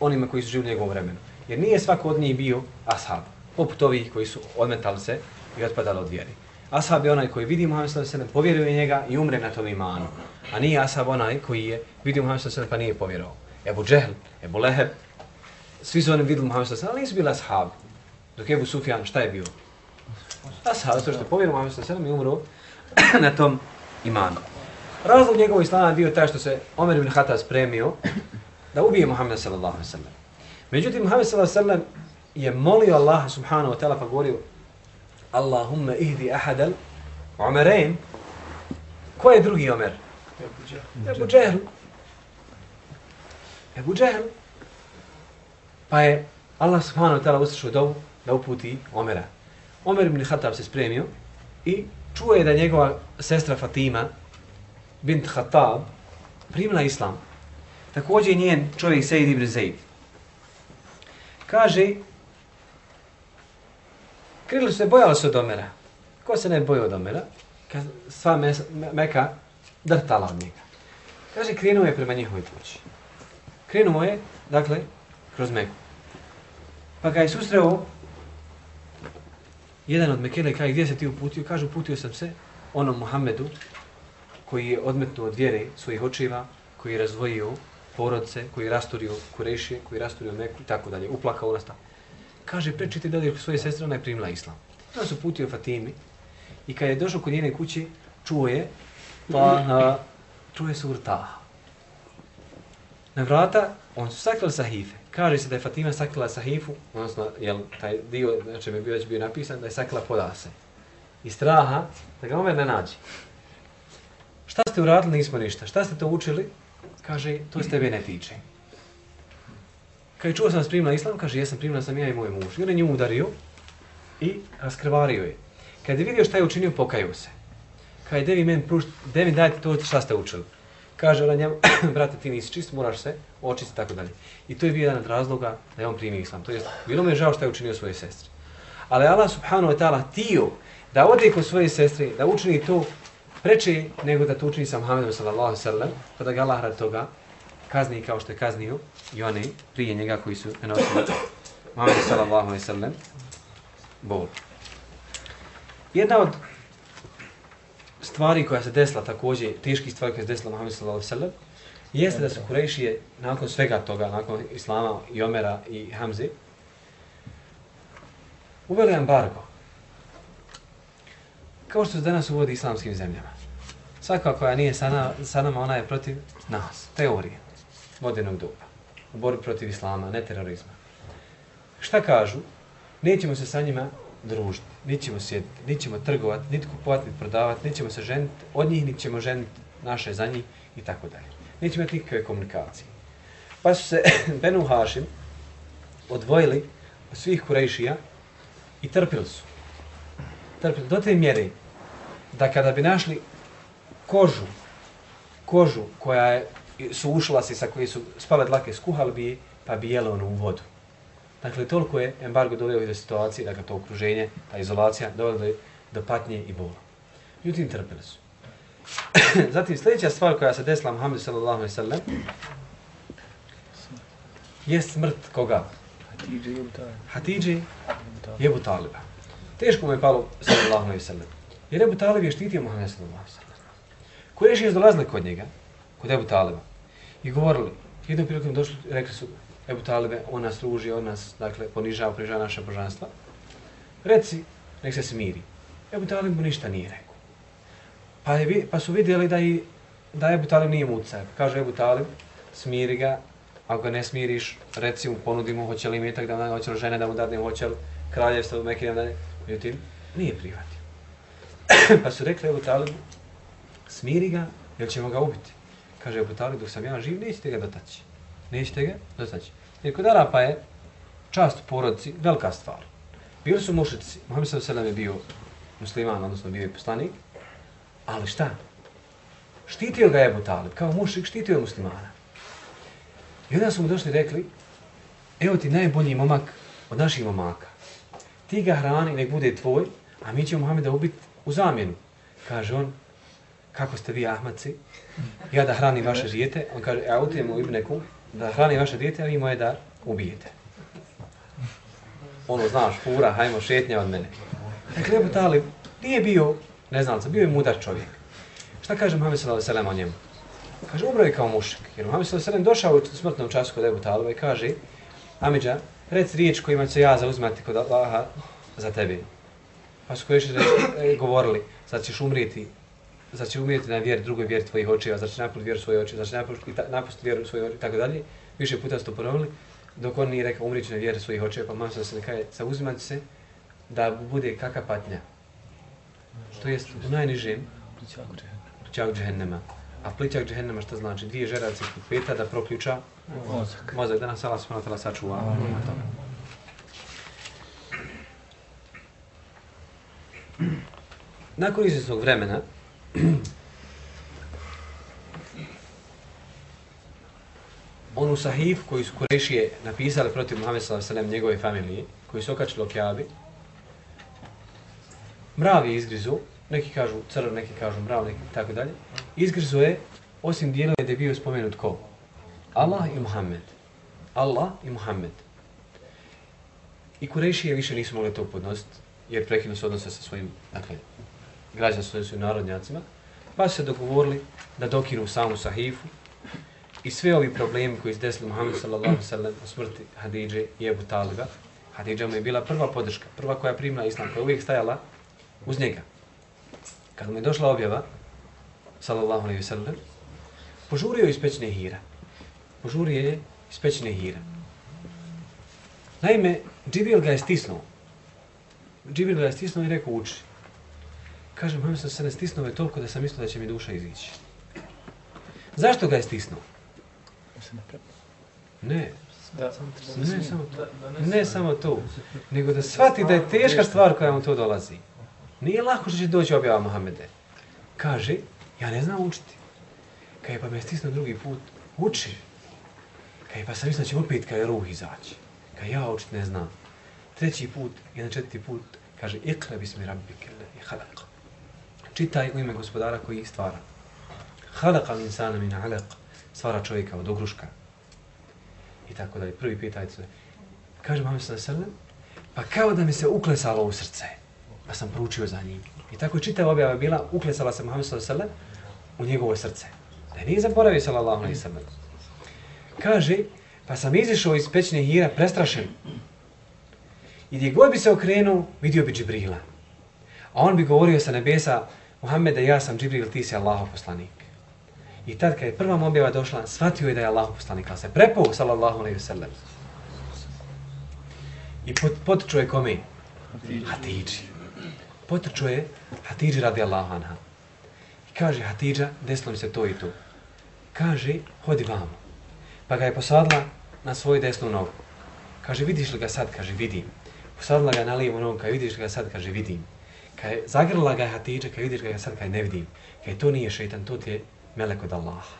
onima koji su živjeli u njegovom vremenu. Jer nije svako od njih bio ashab, poput ovih koji su odmetali se i otpadali od vjeri. Ashab je onaj koji vidi Muhammed sallallahu alejhi ve sellem, povjeruje njega i umre na tom imanu. A nije ashab onaj koji je vidio Muhammed sallallahu alejhi ve sellem pa nije povjerovao. Ebu Džehl, Ebu Leheb, svi su oni vidjeli Muhammed sallallahu sellem, ali nisu bili ashab. Dok Ebu Sufjan, šta je bio? Ashab, to što je povjerovao Muhammed sallallahu sellem i umro na tom imanu. Razlog njegovog islama bio taj što se Omer ibn Khattab spremio da ubije Muhammed sallallahu sellem. Međutim, Muhammed sallallahu sellem je molio Allah subhanahu wa ta'ala pa govorio Allahumma ihdi ahadal Umarain. Ko je drugi Omer? Ebu Džehl. Ebu Džehl. Pa je Allah subhanahu wa ta'ala uslišao dovu da uputi Omera. Omer ibn Khattab se spremio i čuo je da njegova sestra Fatima bint Khattab primila islam. Također njen čovjek Sejid ibn Zaid. Kaže, krili su se, bojali se od Omera. Ko se ne bojao od Omera? Kad sva Meka drtala od njega. Kaže, krenuo je prema njihovoj kući. Krenuo je, dakle, kroz Meku. Pa ga je susreo jedan od Mekele i gdje se ti uputio? Kaže, uputio sam se onom Muhammedu koji je odmetnuo od vjere svojih očiva, koji je razvojio porodce, koji je rasturio Kurešije, koji je rasturio Meku i tako dalje, uplakao nas. Kaže, prečite da li svoje sestre, ona je primila islam. On se uputio Fatimi i kad je došao kod njene kući, čuo je, pa a, čuo je sur Na vrata, on su sakrili sahife. Kaže se da je Fatima sakrila sahifu, odnosno, jel, taj dio, znači mi je bio već bio napisan, da je sakrila podase. I straha, da ga Omer ne nađe. Šta ste uradili? Nismo ništa. Šta ste to učili? Kaže, to se tebe ne tiče. Kad je čuo sam vas primila islam, kaže, jesam primila sam ja i moj muž. I on je nju udario i raskrvario je. Kad je vidio šta je učinio, pokajao se. Kad je Devi men prušt, Devi dajte to šta ste učili. Kaže ona njemu, brate, ti nisi čist, moraš se očistiti tako dalje. I to je bio jedan od razloga da je on primio islam. To jest, bilo mi je žao što je učinio svoje sestri. Ali Allah subhanahu wa ta'ala tio da ode kod svoje sestre, da učini to preče nego da to učini sa Muhammedom sallallahu sallam, pa da ga Allah radi toga kazni kao što je kaznio i one prije njega koji su prenosili Muhammed sallallahu sallam bol. Jedna od stvari koja se desila također, teških stvari koja se desila Muhammed sallallahu sallam, jeste da su Kurejšije nakon svega toga, nakon Islama i Omera i Hamze, uveli embargo. kao što se danas uvodi islamskim zemljama. Svaka koja nije sa, na, sa nama, ona je protiv nas. Teorije modernog doba. U borbi protiv islama, ne terorizma. Šta kažu? Nećemo se sa njima družiti, nićemo sjediti, nićemo trgovati, niti kupovati, niti prodavati, nećemo se ženiti od njih, niti ćemo ženiti naše za njih i tako dalje. Nećemo imati nikakve komunikacije. Pa su se Benu Hašim odvojili od svih Kurejšija i trpili su. Trpili do te mjere da kada bi našli kožu, kožu koja je, su ušla se sa koje su spale dlake, skuhali bi je, pa bi jele onu u vodu. Dakle, toliko je embargo doveo i do situacije, dakle, to okruženje, ta izolacija, dovelo je do patnje i bola. Međutim, trpili su. Zatim, sljedeća stvar koja se desila Muhammed sallallahu alaihi sallam, je smrt koga? Hatidže je Ebu Taliba. Teško mu je palo sallallahu alaihi sallam. Jer Ebu Talib je štitio Muhammed sallallahu alaihi sallam. Kureši je dolazili kod njega, kod Ebu Taliba, i govorili, jednom prilikom došli, rekli su, Ebu Talibe, on nas ruži, on nas, dakle, ponižava, ponižava naše božanstva. Reci, nek se smiri. Ebu Talib mu ništa nije rekao. Pa, je, vi- pa su vidjeli da, i, da Ebu Talib nije muca. Kaže Ebu Talib, smiri ga, ako ga ne smiriš, reci mu, ponudi mu, hoće li imetak da mu hoće li žene da mu dadne, hoće li kraljevstvo u Mekine da mu dadne. Međutim, nije prihvatio. pa su rekli Ebu Talibu, smiri ga, jer ćemo ga ubiti. Kaže Ebu Talib, dok sam ja živ, nećete ga dotaći. Nećete ga dostaći. Jer kod Arapa je čast u porodici velika stvar. Bili su mušici, Muhammed s.a.v. je bio musliman, odnosno bio je poslanik, ali šta? Štitio ga je Ebu Talib, kao mušik štitio je muslimana. I onda su mu došli i rekli, evo ti najbolji momak od naših momaka. Ti ga hrani, nek bude tvoj, a mi ćemo Muhammeda ubiti u zamjenu. Kaže on, kako ste vi Ahmadci, ja da hranim vaše dijete, on kaže, ja utijem u Ibneku, da hrani vaše dijete, a vi moje da ubijete. Ono, znaš, fura, hajmo, šetnja od mene. E, dakle, Ebu Talib nije bio neznalca, bio je mudar čovjek. Šta kaže Muhammed s.a.v. o njemu? Kaže, umro je kao mušik. Jer Muhammed s.a.v. došao u smrtnom času kod Ebu Taliba i kaže, Amidža, rec riječ kojima ću ja zauzmati kod Allaha za tebe. Pa su koji e, govorili, sad ćeš umrijeti, sad ćeš umrijeti na vjeri, drugoj vjeri tvojih očeva, sad ćeš napustiti vjeru svojih očeva, sad ćeš napustiti, napustiti vjeru svojih očeva, i tako dalje. Više puta su to ponovili, dok on nije rekao umrijeći na vjeri svojih očeva, pa Muhammed s.a.v. kaže, zauzimati se da bude kakva patnja. To jest u najnižem, Plićak džehennem. plićak džehennema. A plićak džehennema što znači? Dvije žerace kod peta da proključa Mozak. mozak, da nas Allah subhanahu ta'ala sačuva. Nakon izvjesnog vremena, onu sahif koju su Kurešije napisali protiv Muhammed s.a.v. njegove familije, koji su okačili o mrav je izgrizu, neki kažu crv, neki kažu mrav, neki tako dalje, izgrizu je, osim dijelova gdje je bio spomenut ko? Allah i Muhammed. Allah i Muhammed. I Kurešije više nisu mogli to podnositi, jer prekinu se odnose sa svojim, dakle, građanstvima, svojim narodnjacima, pa su se dogovorili da dokinu samu sahifu i sve ovi problemi koji su desili Muhammed sallallahu sallam o smrti Hadidže i Ebu Taliba. Hadidža mu je bila prva podrška, prva koja je primila islam, koja je uvijek stajala uz njega. Kad mu je došla objava, sallallahu alaihi sallam, požurio je iz pećne hira. Požurio je iz pećne hira. Naime, Džibril ga je stisnuo. Džibril ga je stisnuo i rekao uči. Kaže, Muhammed sam se ne stisnuo je toliko da sam mislio da će mi duša izići. Zašto ga je stisnuo? Da se ne. Ne, Da, ne samo to. Ne samo to, nego da shvati da je teška stvar koja mu to dolazi. Nije lako što će doći objava Mohamede. Kaže, ja ne znam učiti. Kaže, pa me stisnuo drugi put, uči. Kaže, pa sam mislio da će opet kada je ruh izaći. Kaže, ja učiti ne znam. Treći put, jedan četvrti put, kaže, ikra bismi rabbike i halak. Čitaj u ime gospodara koji ih stvara. Halak al insana min alaq. Stvara čovjeka od ogruška. I tako dalje. Prvi pet se. Kaže Muhammed sallallahu alejhi ve pa kao da mi se uklesalo u srce. Pa sam proučio za njim. I tako je čitava objava bila, uklesala se Muhammed sallallahu alejhi ve sellem u njegovo srce. Da je nije zaboravio sallallahu alejhi ve sellem. Kaže, pa sam izišao iz pećne hira prestrašen. I gdje god bi se okrenuo, vidio bi Džibrila. A on bi govorio sa nebesa, Muhammede, ja sam Džibril, ti si Allahov poslanik. I tad kad je prva objava došla, shvatio je da je Allahov poslanik, ali se prepao, sallallahu alaihi sallam. I pot, potičuo je kome? Hatidži. Potičuo je Hatidži radi Allahu anha. I kaže Hatidža, desilo mi se to i to. Kaže, hodi vamo. Pa ga je posadla na svoju desnu nogu. Kaže, vidiš li ga sad? Kaže, vidim. Posadla ga na lijevu nogu, kaže, vidiš li ga sad? Kaže, vidim. Kaj, zagrla ga je Hatidža, kaže, vidiš ga ga sad? kaj ne vidim. Kaj to nije šeitan, to ti je melek od Allaha.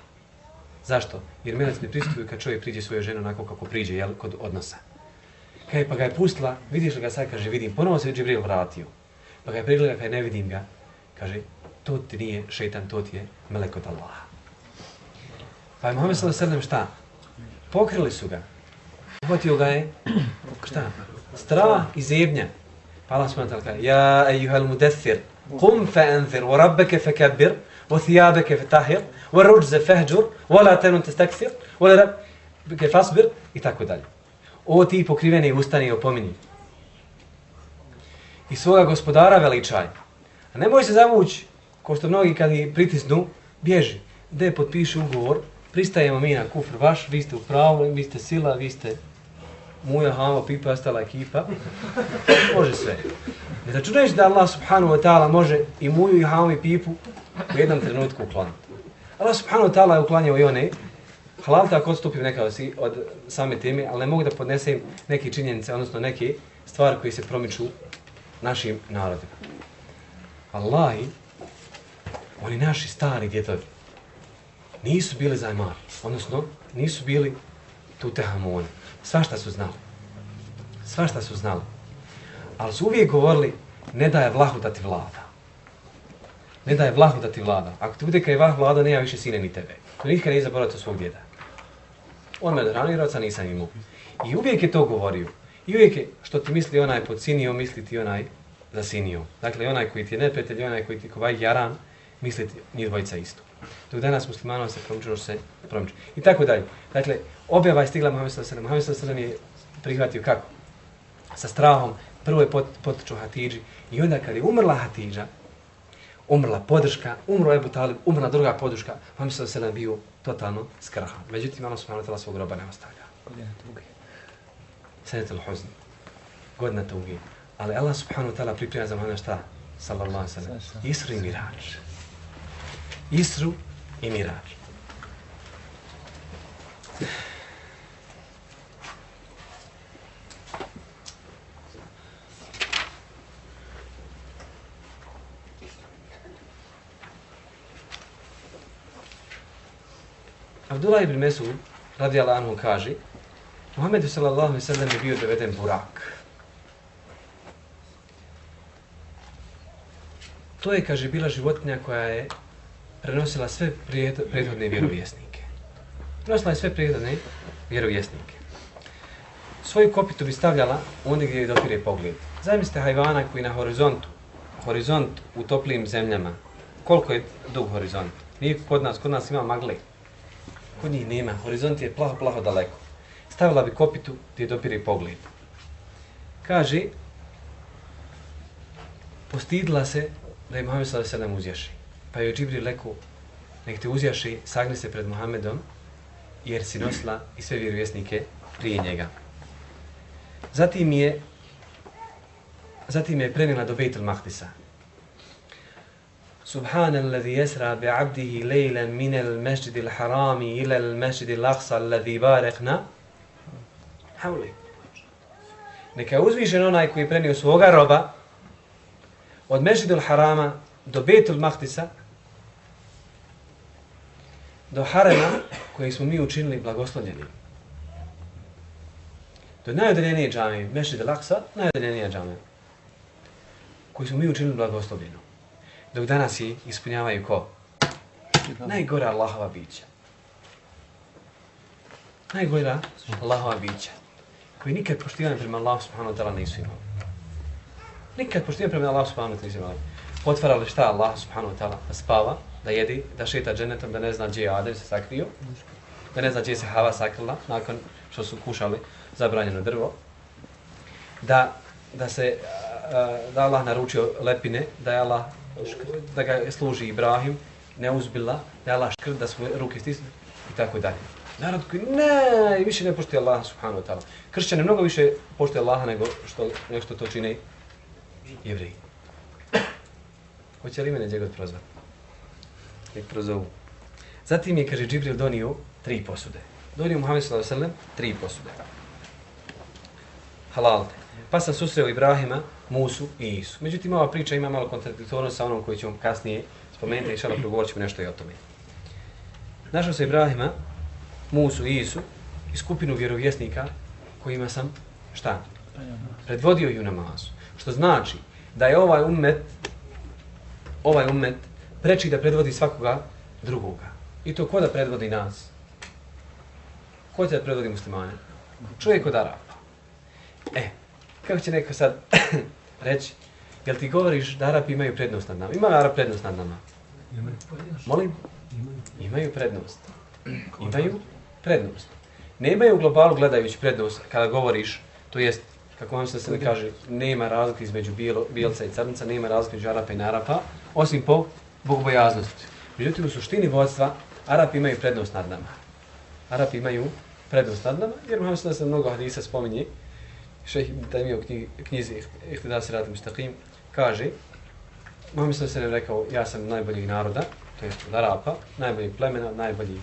Zašto? Jer melec ne pristupuju kad čovjek priđe svoju ženu onako kako priđe, jel, kod odnosa. Kaj pa ga je pustila, vidiš ga sad, kaže, vidim. Ponovo se Džibril vratio. Pa ga je prigleda, kaže, ne vidim ga. Kaže, to ti nije šeitan, to ti je melek od Allaha. Pa je Muhammed s.a.v. šta? Pokrili su ga. Uhvatio ga je, šta? Strava i zebnja. Pa Allah s.a.v. kaže, Ja, ejuhel mudethir, kum fa anzir, wa rabbeke fe kabir, wa thijabeke fe tahir, wa ruđze fehđur, wa la tenun te wa la rabbeke fasbir, i tako dalje. O ti pokriveni ustani i opomini. I svoga gospodara veličaj. A nemoj se zavući, ko što mnogi kad ih pritisnu, bježi. Gde potpiši ugovor, pristajemo mi na kufr vaš, vi ste u pravu, vi ste sila, vi ste muja, hama, pipa, ostala ekipa. Može sve. Ne računaš da Allah subhanahu wa ta'ala može i muju, i hamu, i pipu u jednom trenutku ukloniti. Allah subhanahu wa ta'ala je uklanjao i one, halal tako odstupim neka od same teme, ali ne mogu da podnesem neke činjenice, odnosno neke stvari koji se promiču našim narodima. Allahi, oni naši stari djedovi, nisu bili zajmari, odnosno nisu bili tu tehamoni. Svašta su znali. Svašta su znali. Ali su uvijek govorili, ne daje vlahu da ti vlada. Ne daje vlahu da ti vlada. Ako ti bude kaj vah vlada, nema više sine ni tebe. To nikad nije zaboravio svog djeda. On me ranio roca, nisam imao. I uvijek je to govorio. I uvijek je, što ti misli onaj podsinio, misli ti onaj zasinio. Dakle, onaj koji ti je neprijatelj, onaj koji ti kovaj jaran, misli ti nije dvojica isto. Dok danas muslimanova se promiču, se promiču. I tako dalje. Dakle, objava je stigla Muhammed s.a.v. Muhammed s.a.v. je prihvatio kako? Sa strahom. Prvo je pot, potiču Hatidži. I onda kad je umrla Hatidža, umrla podrška, umro Ebu Talib, umrla druga podrška, Muhammed s.a.v. bio totalno skraha. Međutim, Allah s.a.v. svog groba ne ostavlja. Godina tuge. Huzni. Godina tuge. Ali Allah subhanahu wa ta'ala priprema za Muhammed šta? Sallallahu sallam. Isru i Mirač. Isru i Mirač. Abdullah ibn Mesud, radi Allah anhu, kaže, Muhammedu sallallahu alaihi sallam je bio doveden burak. To je, kaže, bila životinja koja je prenosila sve prethodne vjerovjesnike. Prenosila je sve prethodne vjerovjesnike. Svoju kopitu bi stavljala onda gdje je dopire pogled. Zamislite hajvana koji na horizontu, horizont u toplim zemljama, koliko je dug horizont? Nije kod nas, kod nas ima magle. Kod njih nema, horizont je plaho, plaho daleko. Stavila bi kopitu gdje dopire pogled. Kaže, postidila se da je Muhammed sallallahu alejhi. Pa joj Džibril rekao: "Nek te uzjaši, sagni se pred Muhammedom, jer si nosila i sve vjerovjesnike prije njega." Zatim je zatim je prenila do Bejtul Mahdisa. Subhana alladhi yasra bi 'abdihi laylan min al-masjid al-haram ila al-masjid al-aqsa alladhi barakna hawli. Neka uzvišen onaj koji je prenio svoga roba od Mešidul Harama do Betul Mahdisa, do Harema koji smo mi učinili blagoslovljeni. Do najodaljenije džame, Mešid al-Aqsa, najodaljenije džame, koji smo mi učinili blagoslovljeno. Dok danas je ispunjavaju ko? Najgora Allahova bića. Najgora Allahova bića. Koji nikad poštivanje prema Allahu subhanahu wa ta'ala nisu imali. Nikad poštivanje prema Allahu subhanahu wa ta'ala nisu imali. Potvarali šta Allah subhanahu wa ta'ala spava, da jedi, da šeta dženetom, da ne zna gdje je Adem se sakrio, da ne zna gdje se Hava sakrila nakon što su kušali zabranjeno drvo, da, da se da Allah naručio lepine, da je Allah, da ga služi Ibrahim, ne uzbila, da je Allah škrt, da svoje ruke stisne i tako dalje. Narod koji ne, više ne poštuje Allah subhanahu wa ta'ala. Kršćani mnogo više poštuje Allaha nego što, nego što to čine jevreji. Hoće li mene gdje prozvati? Nek prozovu. Zatim je, kaže, Džibril donio tri posude. Donio Muhammed sallallahu alejhi ve sellem tri posude. Halalte. Pa sam susreo Ibrahima, Musu i Isu. Međutim, ova priča ima malo kontradiktornost sa onom koju ćemo kasnije spomenuti i šalom progovorit ćemo nešto i o tome. Našao se Ibrahima, Musu i Isu i skupinu vjerovjesnika kojima sam, šta? Predvodio ju namazu. Što znači da je ovaj ummet, ovaj ummet preči da predvodi svakoga drugoga. I to ko da predvodi nas? Ko će da predvodi muslimane? Čovjek od Arapa. E, kako će neko sad reći, jel ti govoriš da Arapi imaju prednost nad nama? Ima li Arap prednost nad nama? Molim? Imaju prednost. Imaju prednost. Nemaju u globalu gledajući prednost kada govoriš, to jest, kako vam se se kaže, nema razlike između bijelo, bijelca i crnca, nema razlike između Arapa i Narapa, osim po bogobojaznost. Međutim, u suštini vodstva, Arapi imaju prednost nad nama. Arapi imaju prednost nad nama, jer Muhammed sallallahu alejhi mnogo hadisa spominje. Šejh Ibn u knjizi, knjizi Ihtida Sirat Mustaqim kaže Muhammed sallallahu alejhi rekao ja sam najbolji naroda, to jest od Arapa, najbolji plemena, najbolji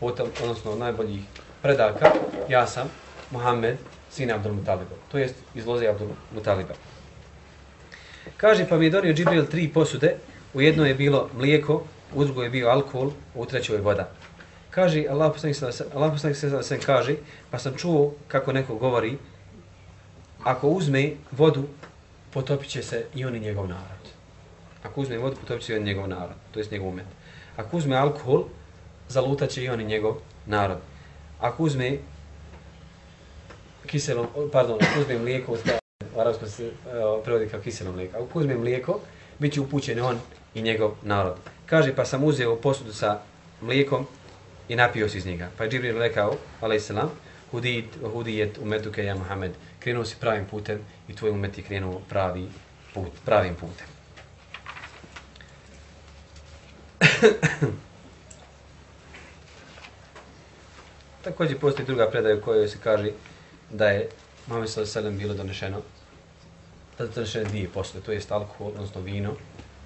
potom, odnosno najboljih predaka, ja sam Muhammed, sin Abdul Mutaliba. To jest iz loze Abdul Mutaliba. Kaže, pa mi je donio Džibril tri posude, u jedno je bilo mlijeko, u drugo je bio alkohol, u trećoj je voda. Kaže, Allah poslanik se Allah poslanik se kaže, pa sam čuo kako neko govori, ako uzme vodu, potopit će se i on i njegov narod. Ako uzme vodu, potopit će se i on i njegov narod, to jest njegov umet. Ako uzme alkohol, zalutaće i on i njegov narod. Ako uzme kiselo, pardon, ako uzme mlijeko, u arapskom se uh, prevodi kao kiselo mlijeko, ako uzme mlijeko, bit će upućen on i njegov narod. Kaže, pa sam uzeo posudu sa mlijekom i napio se iz njega. Pa je Džibril rekao, alaihissalam, hudid, hudijet umetuke ja Muhammed, krenuo si pravim putem i tvoj umet je krenuo pravi put, pravim putem. Također postoji druga predaja u kojoj se kaže da je Muhammed s.a.v. bilo donešeno da je donešeno dvije posle, to jest alkohol, odnosno vino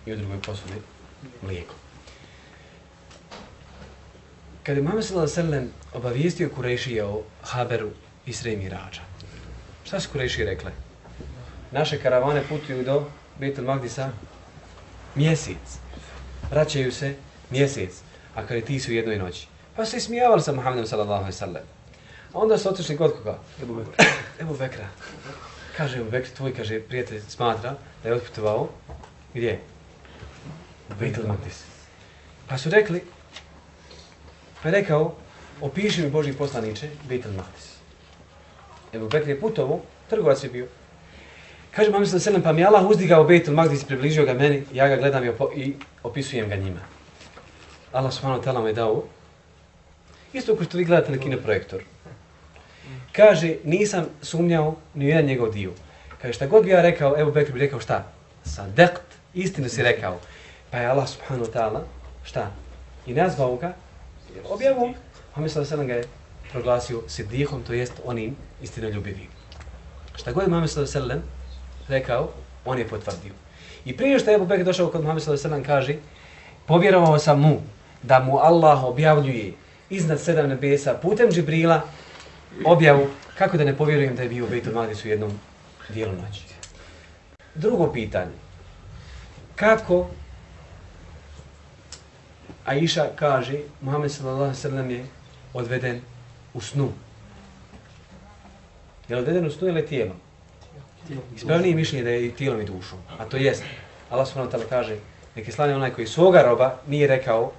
i u drugoj posudi mlijeko. Kada je Muhammed s.a.v. obavijestio Kurešije o Haberu i Sremi Rađa, šta su Kurešije rekle? Naše karavane putuju do Betel Magdisa mjesec. Vraćaju se mjesec, a kada ti su u jednoj noći. Pa se smijavali sa Muhammedom sallallahu alaihi sallam. A onda su otišli kod koga? Ebu Bekra. Ebu Bekra. Kaže Ebu Bekra, tvoj kaže, prijatelj smatra da je otputovao. Gdje? U Magdis. Pa su rekli, pa je rekao, opiši mi Boži poslaniče Beitul Magdis. Ebu Bekra je putovo, trgovac je bio. Kaže sallallahu alaihi sallam, pa mi Allah uzdigao Beitul Magdis, približio ga meni, ja ga gledam i, opo i opisujem ga njima. Allah subhanahu ta'ala me dao Isto kao što vi gledate na kinoprojektor. Kaže, nisam sumnjao ni jedan njegov dio. Kaže, šta god bi ja rekao, evo Bekr bi rekao šta? Sadekt, istinu si rekao. Pa je Allah subhanahu wa ta'ala, šta? I nazvao ga, objavom. Muhammed sallallahu da se ga je proglasio sidihom, to jest onim istinoljubivim. Šta god je Muhammed sallallahu alejhi ve rekao, on je potvrdio. I prije što je Abu Bekr došao kod Muhammed sallallahu alejhi kaže: "Povjerovao sam mu da mu Allah objavljuje iznad sedam nebesa putem Džibrila objavu kako da ne povjerujem da je bio u Bejtul Magdis u jednom dijelu noći. Drugo pitanje. Kako Aisha kaže Muhammed sallallahu sallam je odveden u snu? Je li odveden u snu ili tijelo? Ispravnije mišljenje da je i tijelom i dušom. A to jest, Allah subhanahu ta'ala kaže, neke slani onaj koji svoga roba nije rekao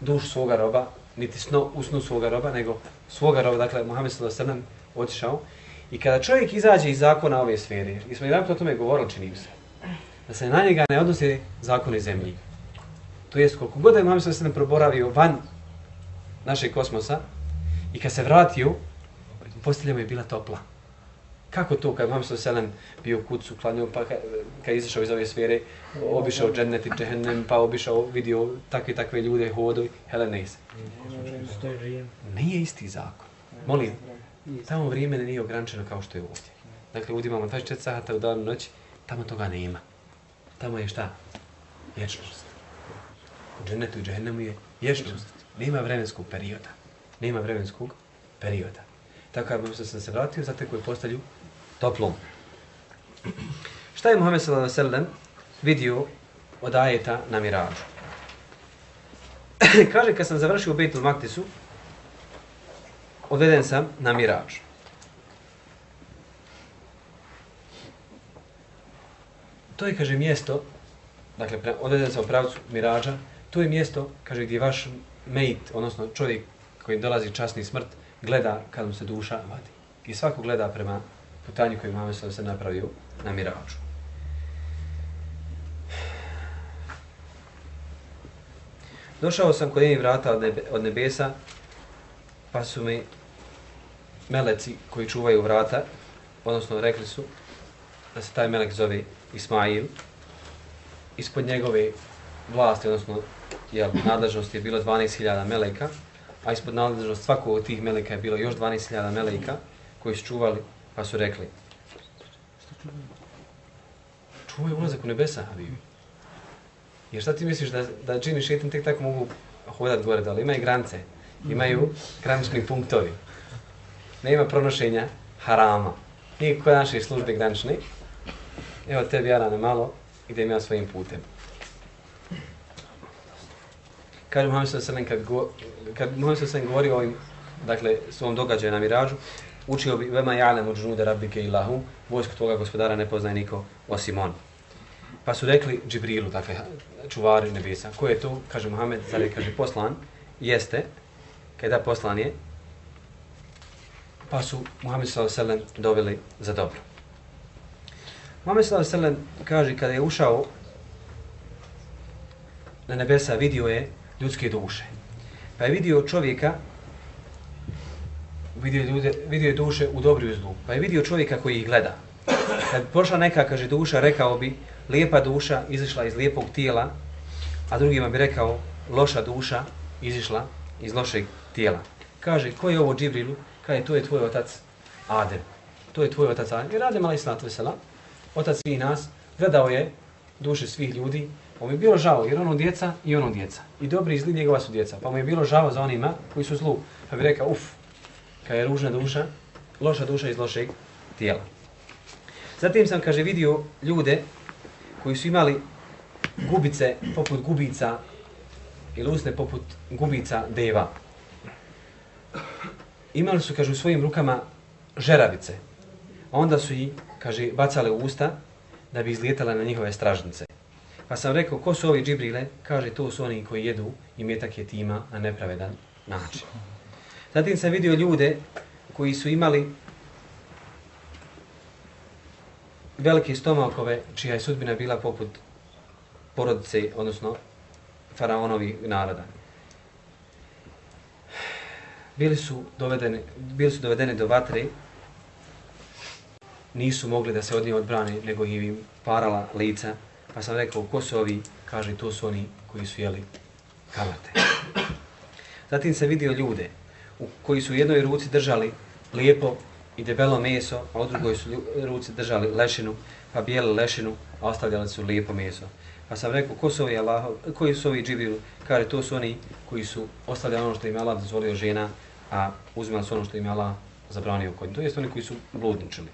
duš svoga roba, niti sno, u snu svoga roba, nego svoga roba, dakle, Muhammed sallallahu alejhi ve otišao. I kada čovjek izađe iz zakona ove sfere, i smo jedan o tome govorili, čini se, da se na njega ne odnosi zakoni zemlji. To jest, koliko god je Muhammed sallallahu alejhi proboravio van našeg kosmosa, i kad se vratio, postelja mu je bila topla. Kako to kad Muhammed sallallahu bio u kucu, klanio, pa kad, kad izašao iz ove sfere, obišao džennet i džehennem, pa obišao, vidio takve takve ljude hodovi, hele ne se. Nije isti zakon. Molim, tamo vrijeme nije ograničeno kao što je ovdje. Dakle, ovdje imamo 24 sata u danu noći, tamo toga nema. Tamo je šta? Vječnost. U džennetu i džehennemu je vječnost. Nema vremenskog perioda. Nema vremenskog perioda. Tako kad sam se vratio, zato koji postalju toplom. Šta je Muhammed sallallahu alejhi ve vidio od ajeta na miražu? Kaže, kad sam završio u Bejtul Maktisu, odveden sam na miraž. To je, kaže, mjesto, dakle, odveden sam u pravcu miraža, to je mjesto, kaže, gdje vaš mejt, odnosno čovjek koji dolazi časni smrt, gleda kad mu se duša vadi. I svako gleda prema putanju koju Muhammed sallallahu se napravio na miraču. Došao sam kod jednih vrata od, nebe, od nebesa, pa su mi meleci koji čuvaju vrata, odnosno rekli su da se taj melek zove Ismail, ispod njegove vlasti, odnosno jel, nadležnosti je bilo 12.000 meleka, a ispod nadležnosti svakog od tih meleka je bilo još 12.000 meleka koji su čuvali, pa su rekli čuvaj ulazak u nebesa, Habibi. Jer šta ti misliš da, da džini šetan tek tako mogu hodat gore dole? Imaju grance, imaju granični punktovi. Nema pronošenja harama. Nije kod naše službe granični. Evo tebi Arane malo, idem ja svojim putem. Kaže Muhammed sallallahu kad go, kad Muhammed sallallahu govori o ovim dakle svom događaju na miražu, učio bi vema ja'lem od džunude rabbike ilahu, vojsku toga gospodara ne poznaje niko osim on. Pa su rekli Džibrilu, dakle, čuvari nebesa. Ko je to? Kaže Muhammed, zar kaže, poslan? Jeste. Kada poslan je? Pa su Muhammed s.a.v. doveli za dobro. Muhammed s.a.v. kaže, kada je ušao na nebesa, vidio je ljudske duše. Pa je vidio čovjeka, vidio, ljude, vidio je duše u dobru i zlu. Pa je vidio čovjeka koji ih gleda. Kad prošla neka, kaže, duša, rekao bi, lijepa duša izišla iz lijepog tijela, a drugima bi rekao, loša duša izišla iz lošeg tijela. Kaže, ko je ovo Džibrilu? Kaže, to je tvoj otac Adem. To je tvoj otac Adem. Jer Adem, ali snat vesela, otac svih nas, gledao je duše svih ljudi, pa mu je bilo žao, jer ono djeca i ono djeca. I dobri i zli njegova su djeca. Pa mu je bilo žao za onima koji su zlu. Pa bi rekao, uf, kad je ružna duša, loša duša iz lošeg tijela. Zatim sam, kaže, vidio ljude koji su imali gubice poput gubica ili usne poput gubica deva. Imali su, kaže, u svojim rukama žeravice. A onda su i, kaže, bacale u usta da bi izlijetala na njihove stražnice. Pa sam rekao, ko su ovi džibrile? Kaže, to su oni koji jedu i metak je tima na nepravedan način. Zatim sam vidio ljude koji su imali velike stomakove, čija je sudbina bila poput porodice, odnosno faraonovi naroda. Bili su dovedeni, bili su dovedeni do vatre, nisu mogli da se od nje odbrane, nego im parala lica. Pa sam rekao, ko su ovi? Kaže, to su oni koji su jeli kamate. Zatim se vidio ljude u koji su u jednoj ruci držali lijepo i debelo meso, a u drugoj su ruci držali lešinu, pa bijeli lešinu, a ostavljali su lijepo meso. Pa sam rekao, ko su ovi Allah, koji su ovi džibril? Kaže, to su oni koji su ostavljali ono što im je Allah dozvolio žena, a uzimali su ono što im je Allah zabranio kod. To jest oni koji su bludničili.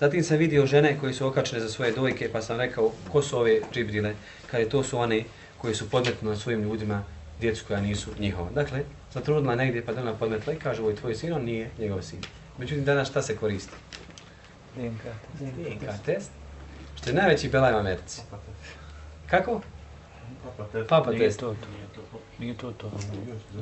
Zatim sam vidio žene koji su okačene za svoje dojke, pa sam rekao, ko su ove džibrile? Kaže, to su one koji su podmetnuli svojim ljudima djecu koja nisu njihova. Dakle, zatrudila negdje pa da ona podmetla i kaže, ovo je tvoj sin, on nije njegov sin. Međutim, danas šta se koristi? DNK. DNK test. Što je najveći belaj u Americi. Kako? Papa test. to to. Nije to to.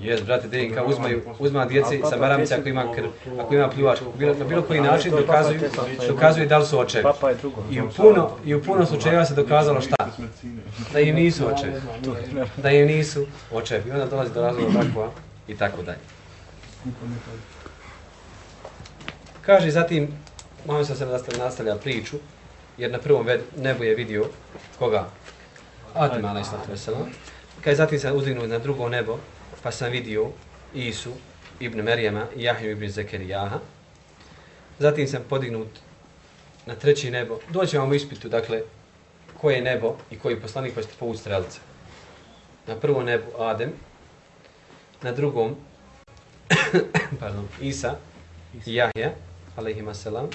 Jes, brate, DNK uzmaju, uzma djeci sa baramice ako ima krv, ako ima pljuvač, bilo, na bilo koji način dokazuju, dokazuju da li su očevi. Papa je drugo. I u puno, i u puno slučajeva se dokazalo šta? Da im nisu očevi. Da im nisu očevi. I onda dolazi do razloga takva i tako dalje. Kaže zatim, Mohamed sam se nastavlja, nastavlja priču, jer na prvom nebu je vidio koga? Adem, alaih sallatu Kaj zatim sam uzdignuo na drugo nebo, pa sam vidio Isu, ibn Merijema i Jahju ibn Zekerijaha. Zatim sam podignut na treći nebo. Doći vam u ispitu, dakle, koje je nebo i koji poslanik pa ćete povući strelice. Na prvo nebu Adem, na drugom pardon, Isa i Jahja, alaihima selam.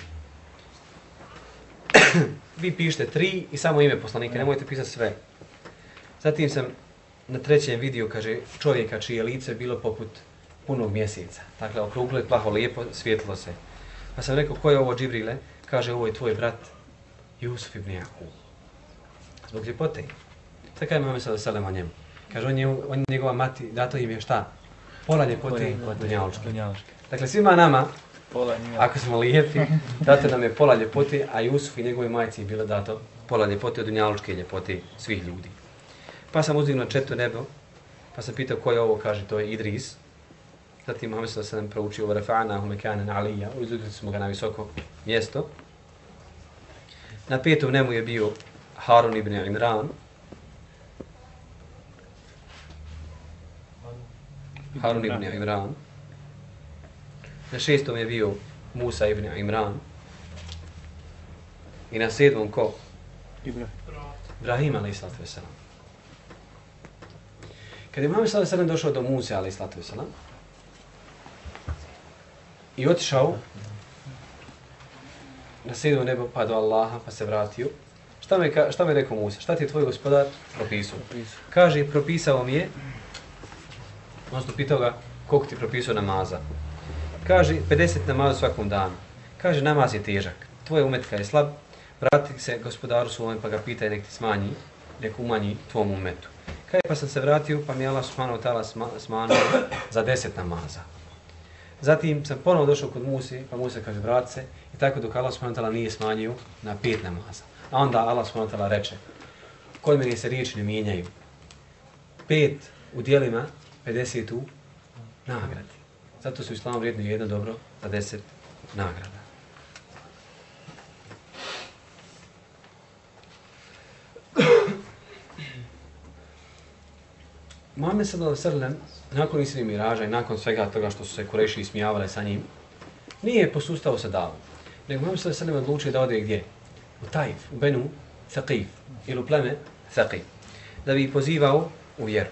Vi pišete tri i samo ime poslanika, nemojte pisati sve. Zatim sam na trećem vidio, kaže, čovjeka čije lice bilo poput punog mjeseca. Dakle, okruglo je plaho lijepo, svjetlo se. Pa sam rekao, ko je ovo Džibrile? Kaže, ovo je tvoj brat, Jusuf ibn Jakub. Zbog ljepote. Sad kada imamo sada selem o njemu. Kaže, on je, on je njegova mati, dato im je šta? Pola ljepote dunjalučke. Dunjalučke. Dakle, svima nama, Pola njima. ako smo lijepi, dato nam je pola ljepote, a Jusuf i njegove majci je bilo dato pola ljepote od dunjalučke ljepote svih ljudi. Pa sam uzdignuo četvrto nebo, pa sam pitao ko je ovo, kaže, to je Idris. Zatim Muhammed sallallahu alejhi ve sellem proučio Rafa'na hu mekanan aliyya, uzdigli smo ga na visoko mjesto. Na petom nemu je bio Harun ibn Imran. Harun ibn Imran. Na šestom je bio Musa ibn Imran. I na sedmom ko? Ibrahim. Ibrahim alaih sallatu wasalam. Kad je Muhammed sallallahu alejhi ve sellem došao do Musa alaih sallatu wasalam i otišao na sedmo nebo pa do Allaha pa se vratio, šta me, šta me rekao Musa? Šta ti je tvoj gospodar propisao? Kaže, propisao mi je, odnosno pitao ga koliko ti propisao namaza. Kaže, 50 namaza svakom danu. Kaže, namaz je težak. Tvoj umetka je slab, vrati se gospodaru svojom pa ga pitaj nek ti smanji, nek umanji tvom umetu. Kaj pa sam se vratio pa mi je Allah subhanahu ta'ala sma, smanio za 10 namaza. Zatim sam ponovo došao kod Musi, pa Musa kaže vrati se i tako dok Allah subhanahu ta'ala nije smanjio na pet namaza. A onda Allah subhanahu ta'ala reče, kod mene se riječi ne mijenjaju. Pet u dijelima, 50 u nagradi. Zato su islamom vrijedni jedno dobro za 10 nagrada. Muhammed sallallahu alejhi ve sellem nakon Isri Miraža i nakon svega toga što su se Kureši ismijavale sa njim, nije posustao sa davom. Nego Muhammed sallallahu alejhi ve sellem odlučio da ode gdje? U Taif, u Benu Thaqif ili u pleme Thaqif, da bi pozivao u vjeru.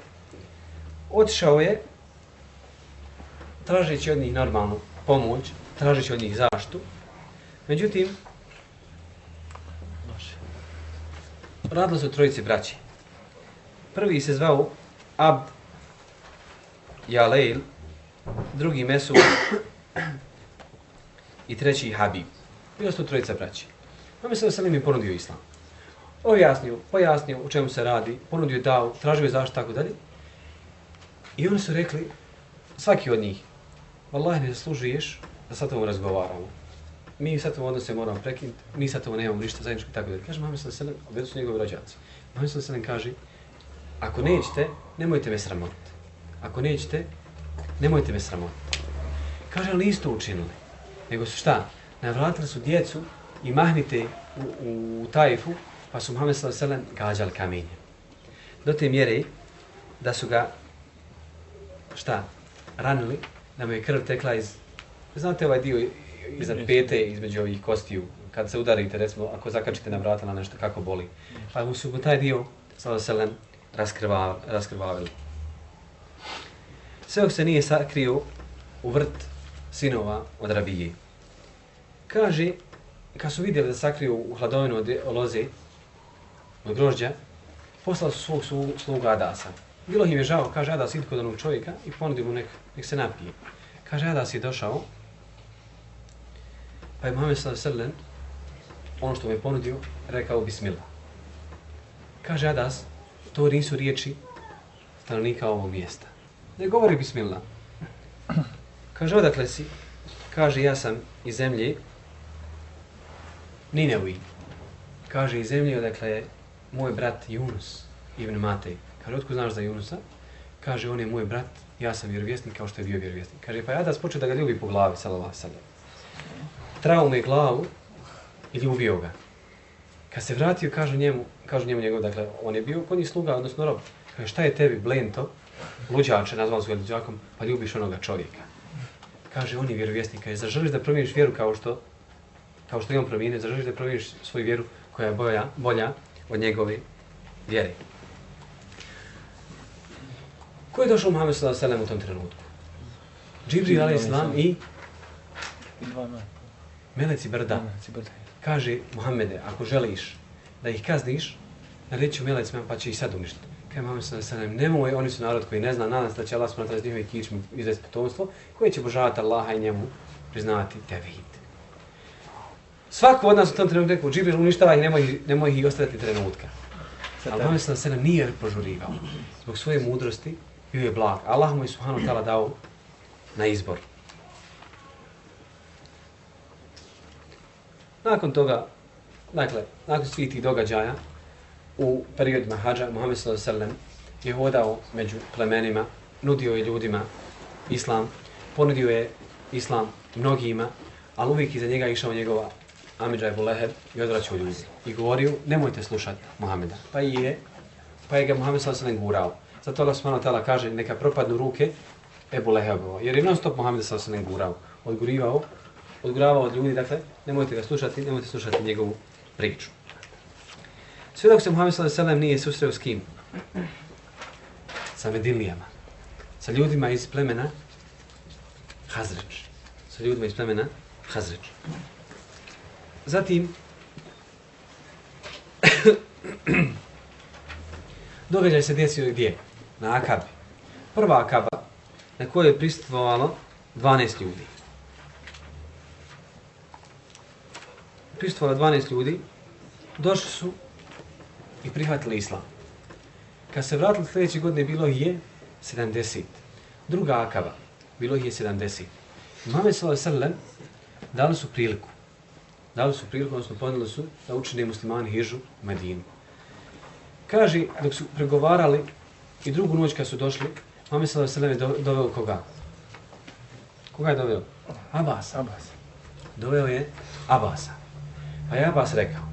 Otišao je tražeći od njih normalnu pomoć, tražeći od njih zaštu. Međutim, radilo se o trojici braći. Prvi se zvao Abd Jaleil, drugi Mesu i treći Habib. Bilo su trojica braći. Mame se Veselim je ponudio islam. Objasnio, pojasnio o čemu se radi, ponudio je dao, tražio je zašto, tako dalje. I oni su rekli, svaki od njih, Wallahi ne zaslužuješ da sa tobom razgovaramo. Mi sa tobom odnose moramo prekinuti, mi sa tobom nemamo ništa zajedničko, tako dalje. Kaže mame sallallahu alejhi ve su njegovi rođaci. Mame sallallahu Selem kaže, ako nećete, nemojte me sramotiti. Ako nećete, nemojte me sramotiti. Kaže, ali nisu to učinili. Nego su šta? Navratili su djecu i mahnite u, u, u tajfu, pa su Muhammed sellem gađali kamenje. Do te mjere da su ga šta? Ranili, da mu je krv tekla iz... Znate ovaj dio iznad pete, između ovih kostiju, kad se udarite, recimo, ako zakačite na vrata na nešto, kako boli. Pa mu su mu taj dio, sellem, raskrva, raskrvavili. Sve se nije sakrio u vrt sinova od Rabije. Kaže, kad su vidjeli da sakriju u hladovinu od loze, od grožđa, poslali su svog slu- sluga Adasa. Bilo im je žao, kaže Adas, idi kod onog čovjeka i ponudi mu nek, nek se napije. Kaže, Adas je došao, pa je Muhammed sallallahu alejhi ono što mu je ponudio, rekao bismillah. Kaže Adas, to nisu riječi stanovnika ovog mjesta. Ne govori bismillah. Kaže, odakle si? Kaže, ja sam iz zemlje Ninevi. Kaže, iz zemlje odakle je moj brat Yunus ibn Matej. Kaže, otko znaš za Yunusa? Kaže, on je moj brat, ja sam vjerovjesnik kao što je bio vjerovjesnik. Kaže, pa ja da spočeo da ga ljubi po glavi, sallallahu alejhi. Trao mu je glavu i ljubio ga. Kad se vratio, kažu njemu, kažu njemu njegov, dakle, on je bio kod njih sluga, odnosno rob. Kaže, šta je tebi, blento, luđače, nazvali su ga luđakom, pa ljubiš onoga čovjeka. Kaže, on je vjerovjesnik, kaže, zar želiš da promijeniš vjeru kao što, kao što i on promijenio, zar želiš da promijeniš svoju vjeru koja je bolja, bolja od njegove vjere. Ko je došao Muhammed sallallahu alejhi ve sellem u tom trenutku? Džibril alejhi selam i I dva meleci brda. Meleci brda. Kaže Muhammede, ako želiš da ih kazniš, nareći ću melecima pa će ih sad uništiti. Muhammed sallallahu alejhi ve sellem, nemoj, oni su narod koji ne zna, nadam se da će Allah smatrati iz njihovi kičmi izvesti potomstvo, koji će božavati Allaha i njemu priznati tevhid. Svako od nas u tom trenutku rekao, Džibril uništava ih, nemoj, nemoj ih ostaviti trenutka. Ali Muhammed sallallahu alejhi ve sellem nije požurivao. Zbog svoje mudrosti bio je blag. Allah mu je subhanahu wa ta'ala dao na izbor. Nakon toga, dakle, nakon svih tih događaja, u periodima hađa, Muhammed sallallahu alejhi ve sellem je hodao među plemenima, nudio je ljudima islam, ponudio je islam mnogima, ali uvijek iza njega išao njegova Amidža Ebu Leheb i odvraćao ljudi. I govorio, nemojte slušati Muhameda. Pa i je, pa je ga Muhammed sallallahu alejhi ve sellem gurao. Zato Allah s.a.v. kaže, neka propadnu ruke Ebu Lehebova. Jer je non stop Muhammed sallallahu alejhi ve sellem gurao, odgurivao, odguravao od ljudi, dakle, nemojte ga slušati, nemojte slušati njegovu priču. Sve dok se Muhammed sallallahu alejhi ve sellem nije susreo s kim? Sa Medilijama. Sa ljudima iz plemena Hazreč. Sa ljudima iz plemena Hazreč. Zatim, događaj se desio gdje? Na Akabi. Prva Akaba na kojoj je prisustvovalo 12 ljudi. Prisustvovalo 12 ljudi, došli su i prihvatili islam. Kad se vratili sljedeće godine, bilo je 70. Druga Akaba, bilo je 70. Muhammed sallallahu alejhi ve sellem dali su priliku. Dali su priliku, odnosno ponudili su da učine muslimani hižu u Medinu. Kaže, dok su pregovarali i drugu noć kad su došli, Muhammed ve sellem je do- doveo koga? Koga je doveo? Abasa. Abbas. Doveo je Abasa. Pa ja vas rekao,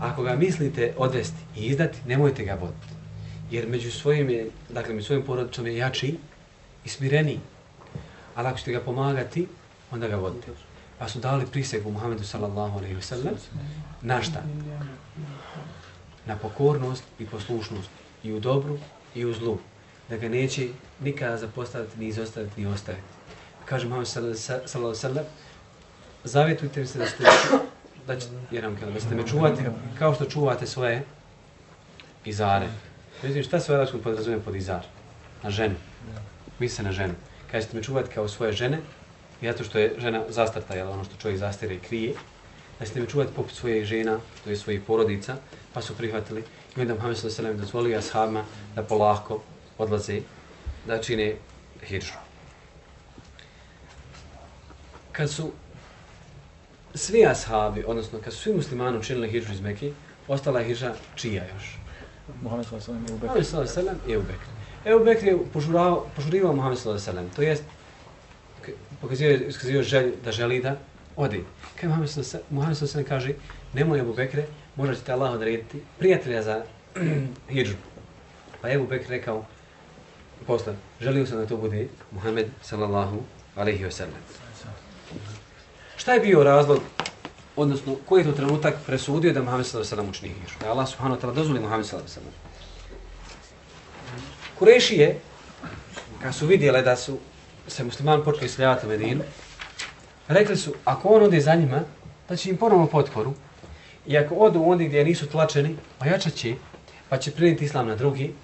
ako ga mislite odvesti i izdati, nemojte ga voditi. Jer među svojim je, dakle, među svojim porodicom je jači i smireniji. Ali ako ćete ga pomagati, onda ga vodite. Pa su dali prisegu Muhammedu sallallahu alaihi wa sallam. Na šta? Na pokornost i poslušnost. I u dobru i u zlu. Da ga neće nikada zapostaviti, ni izostaviti, ni ostaviti. Kaže Muhammed sallallahu alaihi wa sallam, zavjetujte mi se da ste da ćete, jer nam kada, da ćete me čuvati kao što čuvate svoje izare. Međutim, šta se u arabskom podrazumije pod izar? Na ženu. Mi se na ženu. Kada ćete me čuvati kao svoje žene, zato što je žena zastrta, jel, ono što čovjek zastire i krije, da ćete me čuvati poput svojih žena, to je svojih porodica, pa su prihvatili. I onda Muhammed sellem dozvolio ashabima da polako odlaze, da čine hidžu. Kad su svi ashabi, odnosno kad su svi muslimani učinili hidžu iz Mekke, ostala je hidža čija još? Muhammed sellem i Abu Muhammed Bekr. sallallahu alejhi ve sellem i Ebu Bekr. Ebu Bekr je požurao, požurivao Muhammed sellem, to jest pokazio, iskazio želju da želi da odi. Kaj Muhammed Muhammed sellem kaže, nemoj Ebu Bekre, možda će te Allah odrediti prijatelja za hidžu. Pa Ebu Bekr rekao, posle, želio sam da to bude Muhammed sallallahu alejhi ve sellem. Šta je bio razlog, odnosno koji je to trenutak presudio da Muhammed sallallahu alejhi ve sellem učini hidžu? Da Allah subhanahu wa ta'ala dozvoli Muhammed sallallahu alejhi ve sellem. Kurešije, kad su vidjeli da su se muslimani počeli sljavati u Medinu, rekli su, ako on ode za njima, da će im ponovno potporu, i ako odu onda gdje nisu tlačeni, ojačat će, pa će priniti islam na drugi.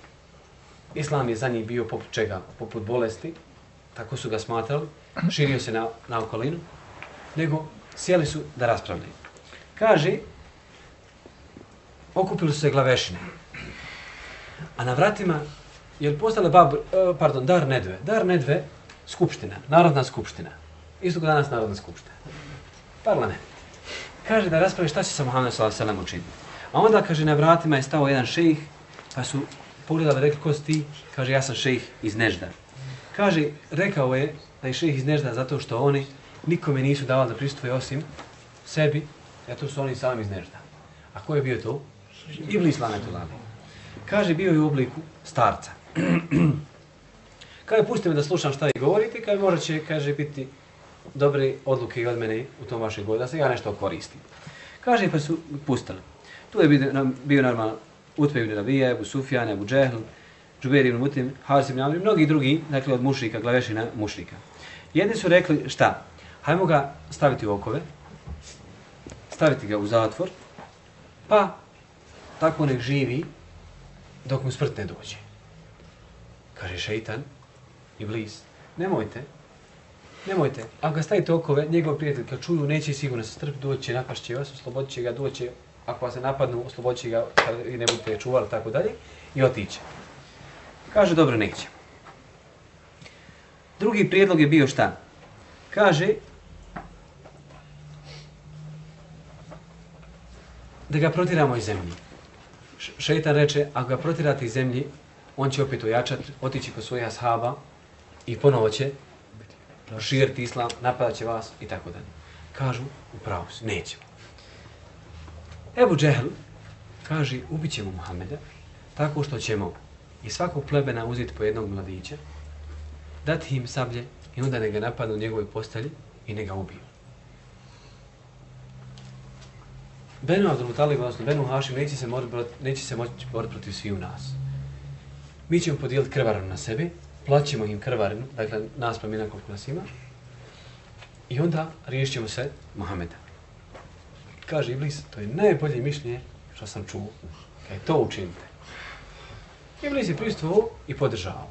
Islam je za njih bio poput čega? Poput bolesti, tako su ga smatrali, širio se na, na okolinu, nego sjeli su da raspravljaju. Kaže, okupili su se glavešine, a na vratima je postala bab, eh, pardon, dar nedve. Dar nedve, skupština, narodna skupština. Isto kao danas narodna skupština. Parlament. Kaže da raspravi šta će sa Muhammed s.a.v. učiniti. A onda kaže na vratima je stao jedan šejh, pa su pogledali rekli ko si ti? Kaže ja sam šejh iz Nežda. Kaže rekao je da je šejh iz Nežda zato što oni nikome nisu davali da prisustuje osim sebi jer to su oni sami iz Nežda. A ko je bio to? Iblis Lanetulani. Kaže, bio je u obliku starca. Kaže, pustite me da slušam šta vi govorite, kaže, možda će, kaže, biti dobre odluke i od mene u tom vašem godu, da se ja nešto koristim. Kaže, pa su pustili. Tu je bio, bio normalno Utbe ibn Rabija, Ebu Sufjan, Ebu Džehl, Džubeir ibn Mutim, Haris ibn Amr mnogi drugi, dakle od mušrika, glavešina mušrika. Jedni su rekli, šta? Hajmo ga staviti u okove, staviti ga u zatvor, pa tako nek živi dok mu smrt ne dođe. Kaže šeitan i bliz, nemojte, nemojte, ako ga stavite u okove, njegov prijatelj kad čuju neće sigurno se strpiti, doći, napašće vas, oslobodit će ga, doće, ako vas ne napadnu, oslobodit će ga i ne budete čuvali, tako dalje, i otiće. Kaže, dobro, neće. Drugi prijedlog je bio šta? Kaže, da ga protiramo iz zemlji. Šeitan reče, ako ga protirate iz zemlji, on će opet ojačati, otići kod svojih ashaba i ponovo će širiti islam, napadat će vas i tako dalje. Kažu, upravo si, nećemo. Ebu Džehl kaže, ubit ćemo Muhammeda tako što ćemo iz svakog plebena uzeti po jednog mladića, dati im sablje i onda ne ga napadnu u njegovoj postelji i ne ga ubiju. Benu Abdulmutalib, odnosno Benu Hašim, neće se, mori, neće se moći boriti protiv sviju u nas. Mi ćemo podijeliti krvarinu na sebi, plaćemo im krvarinu, dakle nas pa mi koliko nas ima, i onda riješit ćemo se Mohameda. Kaže Iblis, to je najbolje mišljenje što sam čuo. Kaj to učinite. Iblis je pristovao i podržao.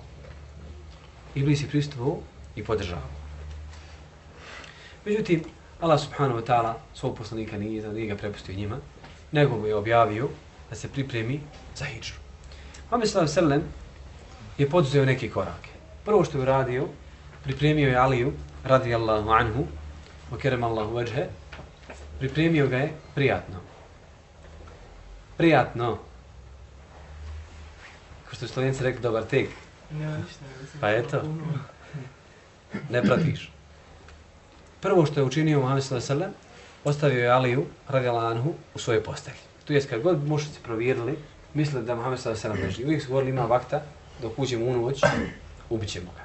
Iblis je pristovao i podržao. Međutim, Allah subhanahu wa ta'ala svog poslanika nije, nije ga prepustio njima, nego mu je objavio da se pripremi za hijđru. Muhammed sallallahu sellem je poduzeo neke korake. Prvo što je uradio, pripremio je Aliju, radijallahu anhu, wa kerem Allahu vajhe, pripremio ga je prijatno. Prijatno. Kao što je slovenci rekli, dobar tek. Pa eto. Ne pratiš. Prvo što je učinio Muhammed sallallahu alejhi ve sellem, ostavio je Aliju radijallahu anhu u svojoj postelji. Tu jest kad god mušici provjerili, mislili da Muhammed sallallahu alejhi ve sellem leži. Uvijek su govorili ima vakta, dok uđemo u noć, ubićemo ga.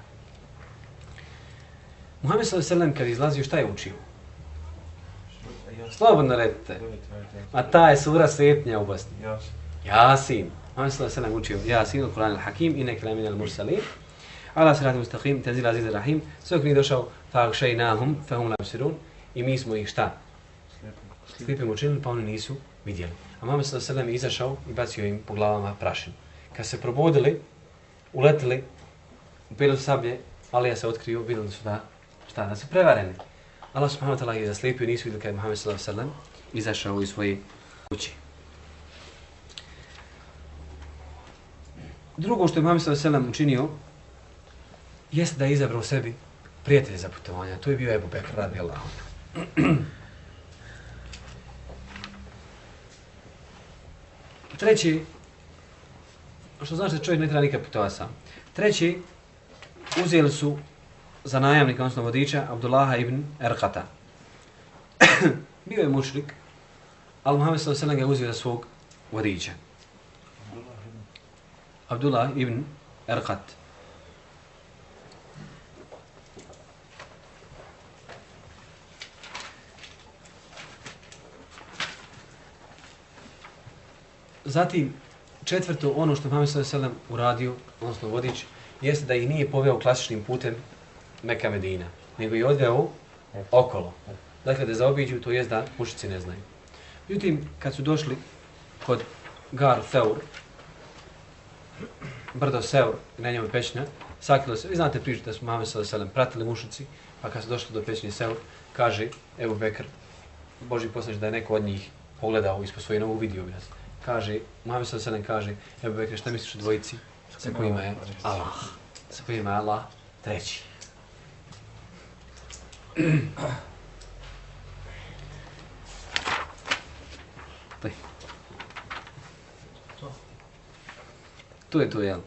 Muhammed sallallahu alejhi ve sellem kad izlazio šta je učio? Slobodno redite. A ta je sura svetnja u Bosni. Jasin. Muhammed sallallahu alejhi ve sellem učio Jasin, Kur'an al-Hakim, inne kalamin al-mursalin. Ala sirati mustaqim, tenzil aziz rahim. Sve dok nije došao fa'agšajnahum, fahum la absirun. I mi smo ih šta? Slipim učinili, pa oni nisu vidjeli. A Mame sallallahu alejhi ve je izašao i bacio im po glavama prašinu. Kad se probudili, uletili, upili su sablje, Alija se otkrio, vidjeli su da, šta, da su prevareni. Allah subhanahu wa ta'ala je zaslijepio, nisu vidjeli kada je Muhammed sallallahu sallam izašao iz svoje kuće. Drugo što je Muhammed sallallahu sallam učinio, jeste da je izabrao sebi prijatelje za putovanja. To je bio Ebu Bekr radijallahu anhu. Treći, što znači da čovjek ne treba nikad putovati sam. Treći, uzeli su za najamnika, odnosno vodiča, Abdullaha ibn Erkata. Bio je mušrik, ali Muhammed sellem ga je uzeo za svog vodiča. Abdullah ibn Erkat. Zatim, četvrto, ono što Muhammed sallallahu uradio, odnosno vodič, jeste da ih nije poveo klasičnim putem Meka Medina, nego je odveo okolo. Dakle, da zaobiđu, to jest da mušici ne znaju. Međutim, kad su došli kod Gar Theur, brdo Seur, na njemu pećnja, sakrilo se, vi znate priču da su Muhammed sallallahu pratili mušici, pa kad su došli do pećnje Seur, kaže Ebu Bekr, Boži poslanič da je neko od njih pogledao ispod svoje nogu, vidio bi nas. Kaže, Muhammed sallallahu alejhi kaže, Ebu Bekr, šta misliš o dvojici sa kojima je Allah, sa kojima je Allah treći. Taj. To je to, jel?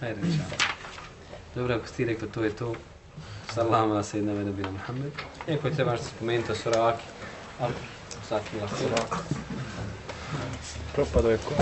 Hajde, čao. Dobro, ako si ti rekao to je to, Salam ala sejidna ve nebina Muhammed. Iako je treba nešto spomenuti o Suraki, ali sad mi lahko. Propadao je ko?